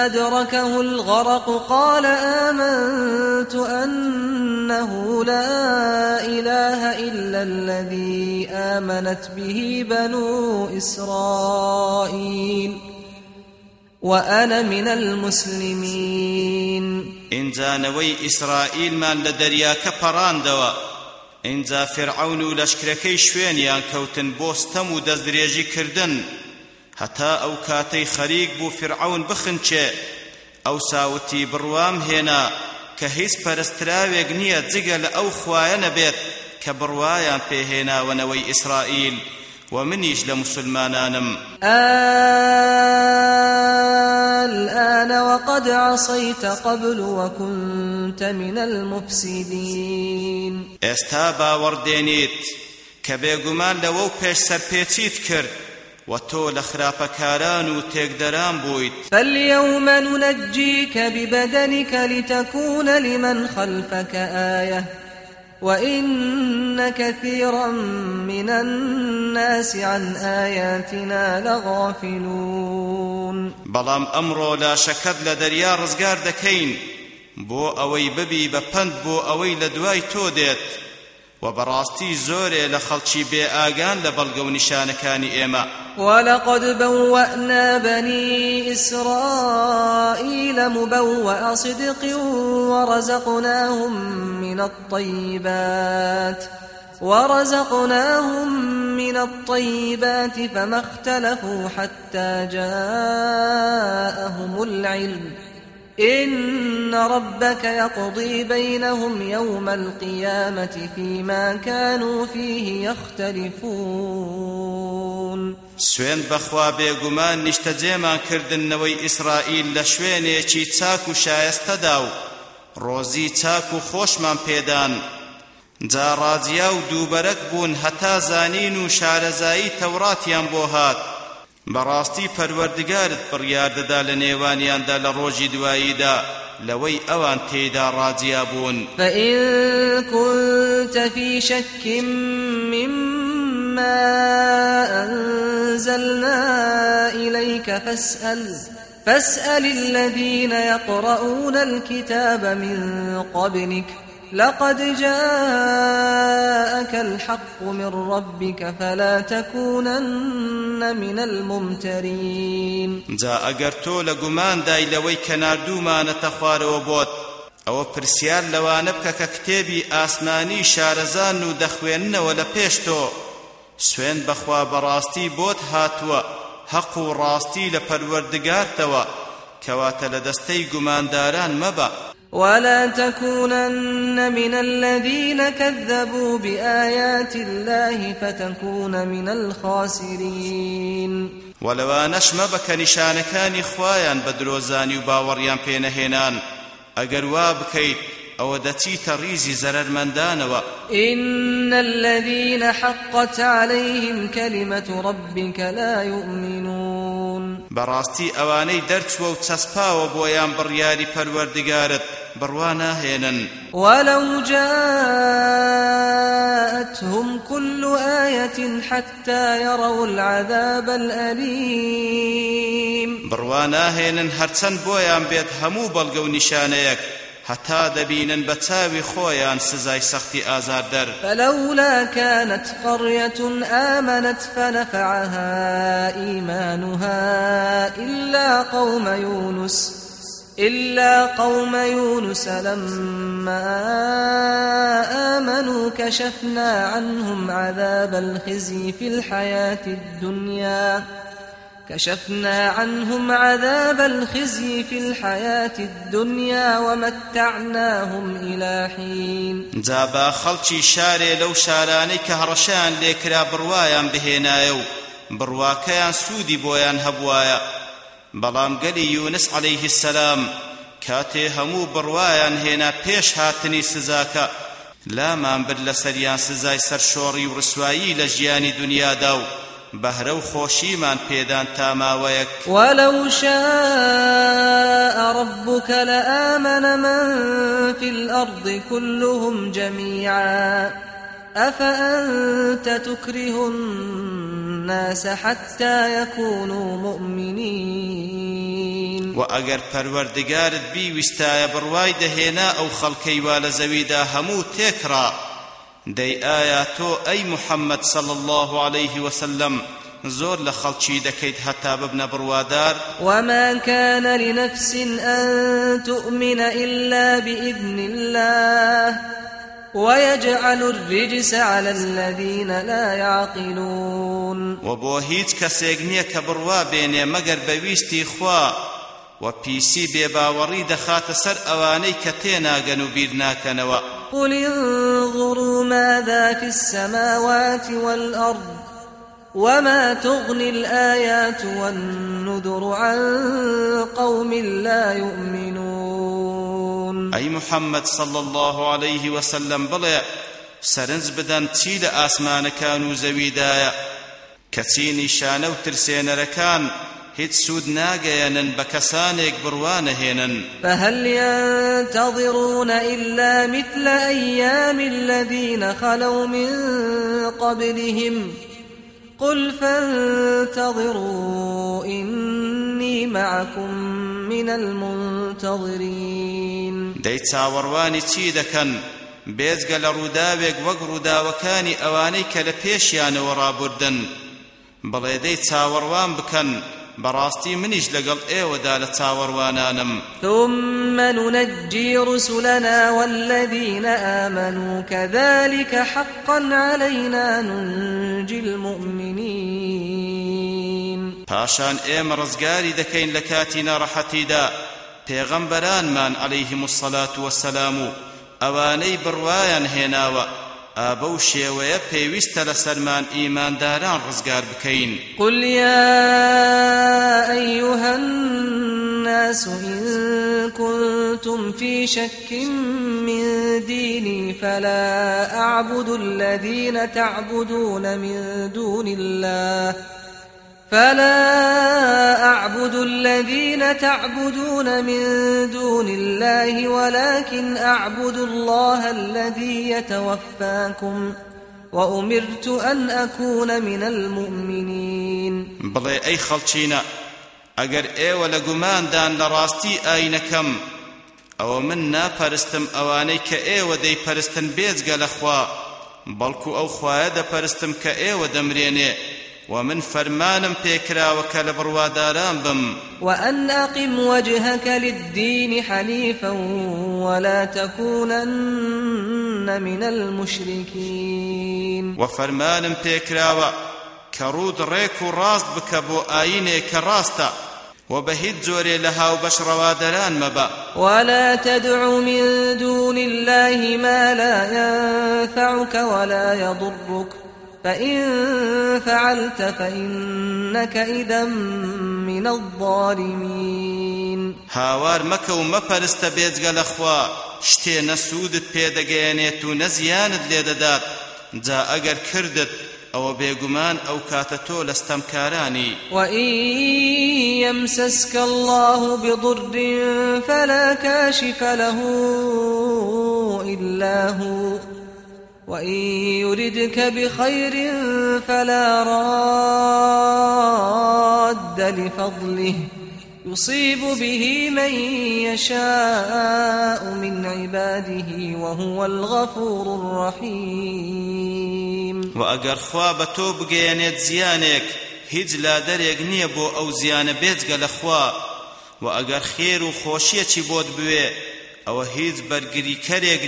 أدركه الغرق قال آمنت أنه لا إله إلا الذي آمنت به بنو إسرائيل وأنا من المسلمين. ئینجانەوەی ئیسرائیلمان لە دەریاکە پەڕاندەوە ئینجا فرعون و لەشکرەکەی شوێنیان کەوتن بۆ ستەم و دەستدرێژی کردن هەتا ئەو کاتەی خەریک بوو فرعون بخنچێ ئەو ساوتی بڕوام هێنا کە هیچ پەرستراوێک نییە جگە لە ئەو خوایە نەبێت کە بڕوایان پێهێناوەنەوەی ئیسرائیل ومنيش لمسلمانانم الآن وقد عصيت قبل وكنت من المفسدين. استا وردينيت كبيغمان لو بيش سرپيچيت كرد وتو لخراپكاران و تێکدەران بوویت. فاليوم ننجيك ببدنك لتكون لمن خلفك آية وإن كثيرا من الناس عن آياتنا لغافلون. بلام أمرو لا شكد لدريا رزقار دكين بۆ ئەوەی ببی بەپەند بۆ ئەوەی لەدوای تۆ دێت وبەڕاستی زۆرێ لەخەڵکی بێ ئاگان لەبەڵگەو نیشانەکانی ئێمە ولقد بوأنا بني إسرائيل مبوأ صدق ورزقناهم من الطيبات ورزقناهم من الطيبات فما اختلفوا حتى جاءهم العلم. إن ربك يقضي بينهم يوم القيامة فيما كانوا فيه يختلفون. سوێن بەخوا بێگومان نیشتەجێمان کردنەوەی ئیسرائیل لە شوێنێکی چاک و شایستەدا و ڕۆزی چاک و خۆشمان پێدان. جا ڕاجیا و دووبەرەک بوون هەتا زانین و شارەزایی تەوراتیان بۆ هات. بەڕاستی پەروەردگارت بڕیار دەدا لە نێوانیاندا لە ڕۆژی دواییدا لەوەی ئەوان تێدا ڕاجیا بوون. فإن كنت في شك مما أنزلنا إليك فاسأل فاسأل الذين يقرؤون الكتاب من قبلك لقد جاءك الحق من ربك فلا تكونن من الممترين. جا ئەگەر تۆ لە گوماندای لەوەی کە ناردوومانەتە خوارەوە بۆت ئەوە پرسیار لەوانە بکە کە کتێبی ئاسمانی شارەزان و دەخوێننەوە لە پێش تۆ سوێن بەخوا بەڕاستی بۆت هاتووە حەق و ڕاستی لە پەروەردگارتەوە کەواتە لە دەستەی گومانداران مەبە ولا تكونن من الذين كذبوا بآيات الله فتكون من الخاسرين. ولوانش مبك نشانكاني خوايان بدروزاني وباوريان بينهينان اگر وابكيت أو دتيت ريزي زرر مندانوا إن الذين حقت عليهم كلمة ربك لا يؤمنون. براستي اواني درتوا وتسباوا بويان برياري پروردگارت بروانا هينن. ولو جاءتهم كل آية حتى يروا العذاب الأليم. بروانا هينن هرچن بويان بيت همو بلغو نشانيك هەتا دەبینن بە چاوی خۆیان سزای سەختی ئازاردەر فلولا كانت قرية آمنت فنفعها إيمانها إلا قوم يونس. إلا قوم يونس لما آمنوا كشفنا عنهم عذاب الخزي في الحياة الدنيا. كشفنا عنهم عذاب الخزي في الحياة الدنيا ومتعناهم إلى حين. جابا خەڵکی شارێ لەو شارانەی کە هەڕەشیان لێکرا بڕوایان بهێنایە و بڕواکەیان سوودی بۆیان هەبوایە بەڵام گەلی یونس عەلەیه السەلام کاتێ هەموو بڕوایان هێنا پێش هاتنی سزاکە. لامان برد لەسەریان سزای سەرشۆڕی و ڕسوایی لە ژیانی دنیادا و بەهرە و خۆشیمان پێدان تاماوەیەک ولو شاء ربك لآمن من في الأرض كلهم جميعا. أفأنت تكره الناس حتى يكونوا مؤمنين. و ئەگەر پەروەردگارت بیویستایە بڕوای دەهێنا ئەو خەڵکەی وا لە زەویدا هەموو تێکڕا دەی ئایا تۆ ئەی محەممەد صل الله عليه وسلم زۆر لە خەڵکی دەکەیت هەتا ببنە بڕوادار؟ وما كان لنفس أن تؤمن إلا بإذن الله. ويجعل الرجس على الذين لا يعقلون. وبو هیچ کەسێک نییە کە بڕوا بێنێ مەگەر بەویستی خوا و پیسی بێباوەڕی دەخاتە سەر ئەوانەی کە تێناگەن و بیر ناکەنەوە قل انظروا ماذا في السماوات والأرض. وما تغني الآيات والنذر عن قوم لا يؤمنون. أي محمد صلى الله عليه وسلم بڵێ سەرنج بدەن چی لە ئاسمانەکان و زەویدایە کەچی نیشانە و ترسێنەرەکان هیچ سود ناگەیەنن بە کەسانێک بڕوانەهێنن فهل ينتظرون إلا مثل أيام الذين خلوا من قبلهم؟ قل فانتظروا إني معكم من المنتظرين. دەی چاوەڕوانی چی دەکەن؟ بێجگە لە ڕووداوێک وەک ڕووداوەکانی ئەوانەی کە لە پێشیانەوە ڕابردن. بەڵێ دەی چاوەڕوان بکەن براستي منيش لقل إيه ودالة تاوروانانم ثم ننجي رسلنا والذين آمنوا كذلك حقا علينا ننجي المؤمنين. پاشان ايم رزقاري دكين لكاتنا رحتي دا پیغمبران من عليهم الصلاة والسلام اواني بروايان هناوه ئابە و شێوەیە پێویستە لە سەرمان ئیمانداران ڕزگار بکەین. قل يا أيها الناس إن كنتم في شك من ديني فلا أعبد الذين تعبدون من دون الله. فلا أعبد الذين تعبدون من دون الله ولكن أعبد الله الذي يتوفاكم وأمرت أن أكون من المؤمنين. بڵێ أي خەڵچینە ئەگەر ئێوە لە گوماندان لە ڕاستی ئاینەکەم ئەوە من ناپەرستم ئەوانەی کە ئێوە دەیپەرستن بێجگە لەخوا بەڵکو ئەو خوایە دەپەرستم کە ئێوە دەمرێنێ ومن فەرمانم پێکراوە لەبڕواداران بم. وأن أقم وجهك للدين حنيفا ولا تكونن من المشركين. وفەرمانم پێکراوە کە ڕووت ڕێکو ڕاست بکە بۆ ئایینی کە ڕاستە وبەهیچ جۆرێ لەهاوبەش دانەران مەبە. ولا تدع من دون الله ما لا ينفعك ولا يضرك. فإن فعلت فإنك إذا من الظالمين. هاوار مكة ومپرست بيزغ لخوا شتي نسودت پێدەگەیەنێت و نەزیانت لێدەدات جا ئەگەر کردت ئەوە بێگومان ئەو کاتە تۆ لەستەمکارانی وإن يمسسك الله بضر فلا كاشف له إلا هو. وإن يردك بخير فلا راد لفضله. يصيب به من يشاء من عباده وهو الغفور الرحيم. وأجر خواب توب جيانيت زيانك هیچ لادەرێک نییە بۆ ئەو زیانە بێجگە لە خوا. و ئەگەر خێر و خۆشیەکی بۆت بوێ ئەوە هیچ بەرگری کەرێک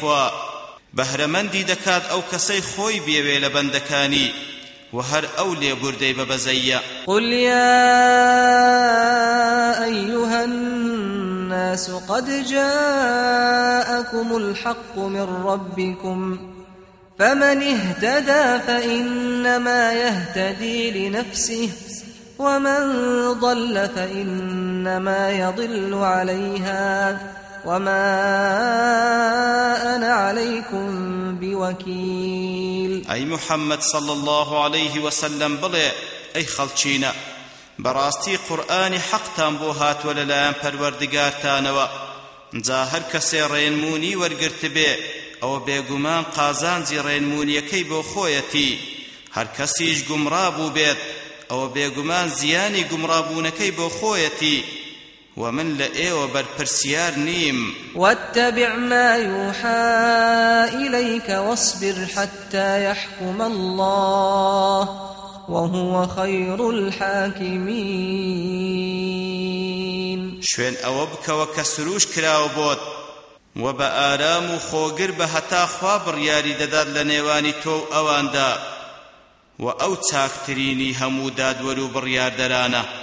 خوا. بەهرەمەندی دەکات ئەو کەسەی خۆی بێوێ لە بەندەکانی وهر أولي بردي ببزيا قل يا أيها الناس قد جاءكم الحق من ربكم فمن اهتدى فإنما يهتدي لنفسه ومن ضل فإنما يضل عليها وما أنا عليكم بوكيل أي محمد صلى الله عليه وسلم بلي أي خلچينا براستي قرآن حقتان بو هات وللايان پروردگارتانوا جا هر کسی رینمونی ورگرت بێ ئەوە بێگومان قازانجی ڕێنمونیەکەی بۆ خۆیەتی هەر کەسیش گومڕا بوو بێت ئەوە بێگومان زیانی گومڕابوونەکەی بۆ خۆیەتی ومن لئيو برپرسيار نيم واتبع ما يوحى إليك واصبر حتى يحكم الله وهو خير الحاكمين شوين أوبك وكسروش كراو بوت وبآرام خوغر بهتا خوابر ياري دداد لنيواني تو أواندا وأو تاكتريني هموداد ولو بريار درانا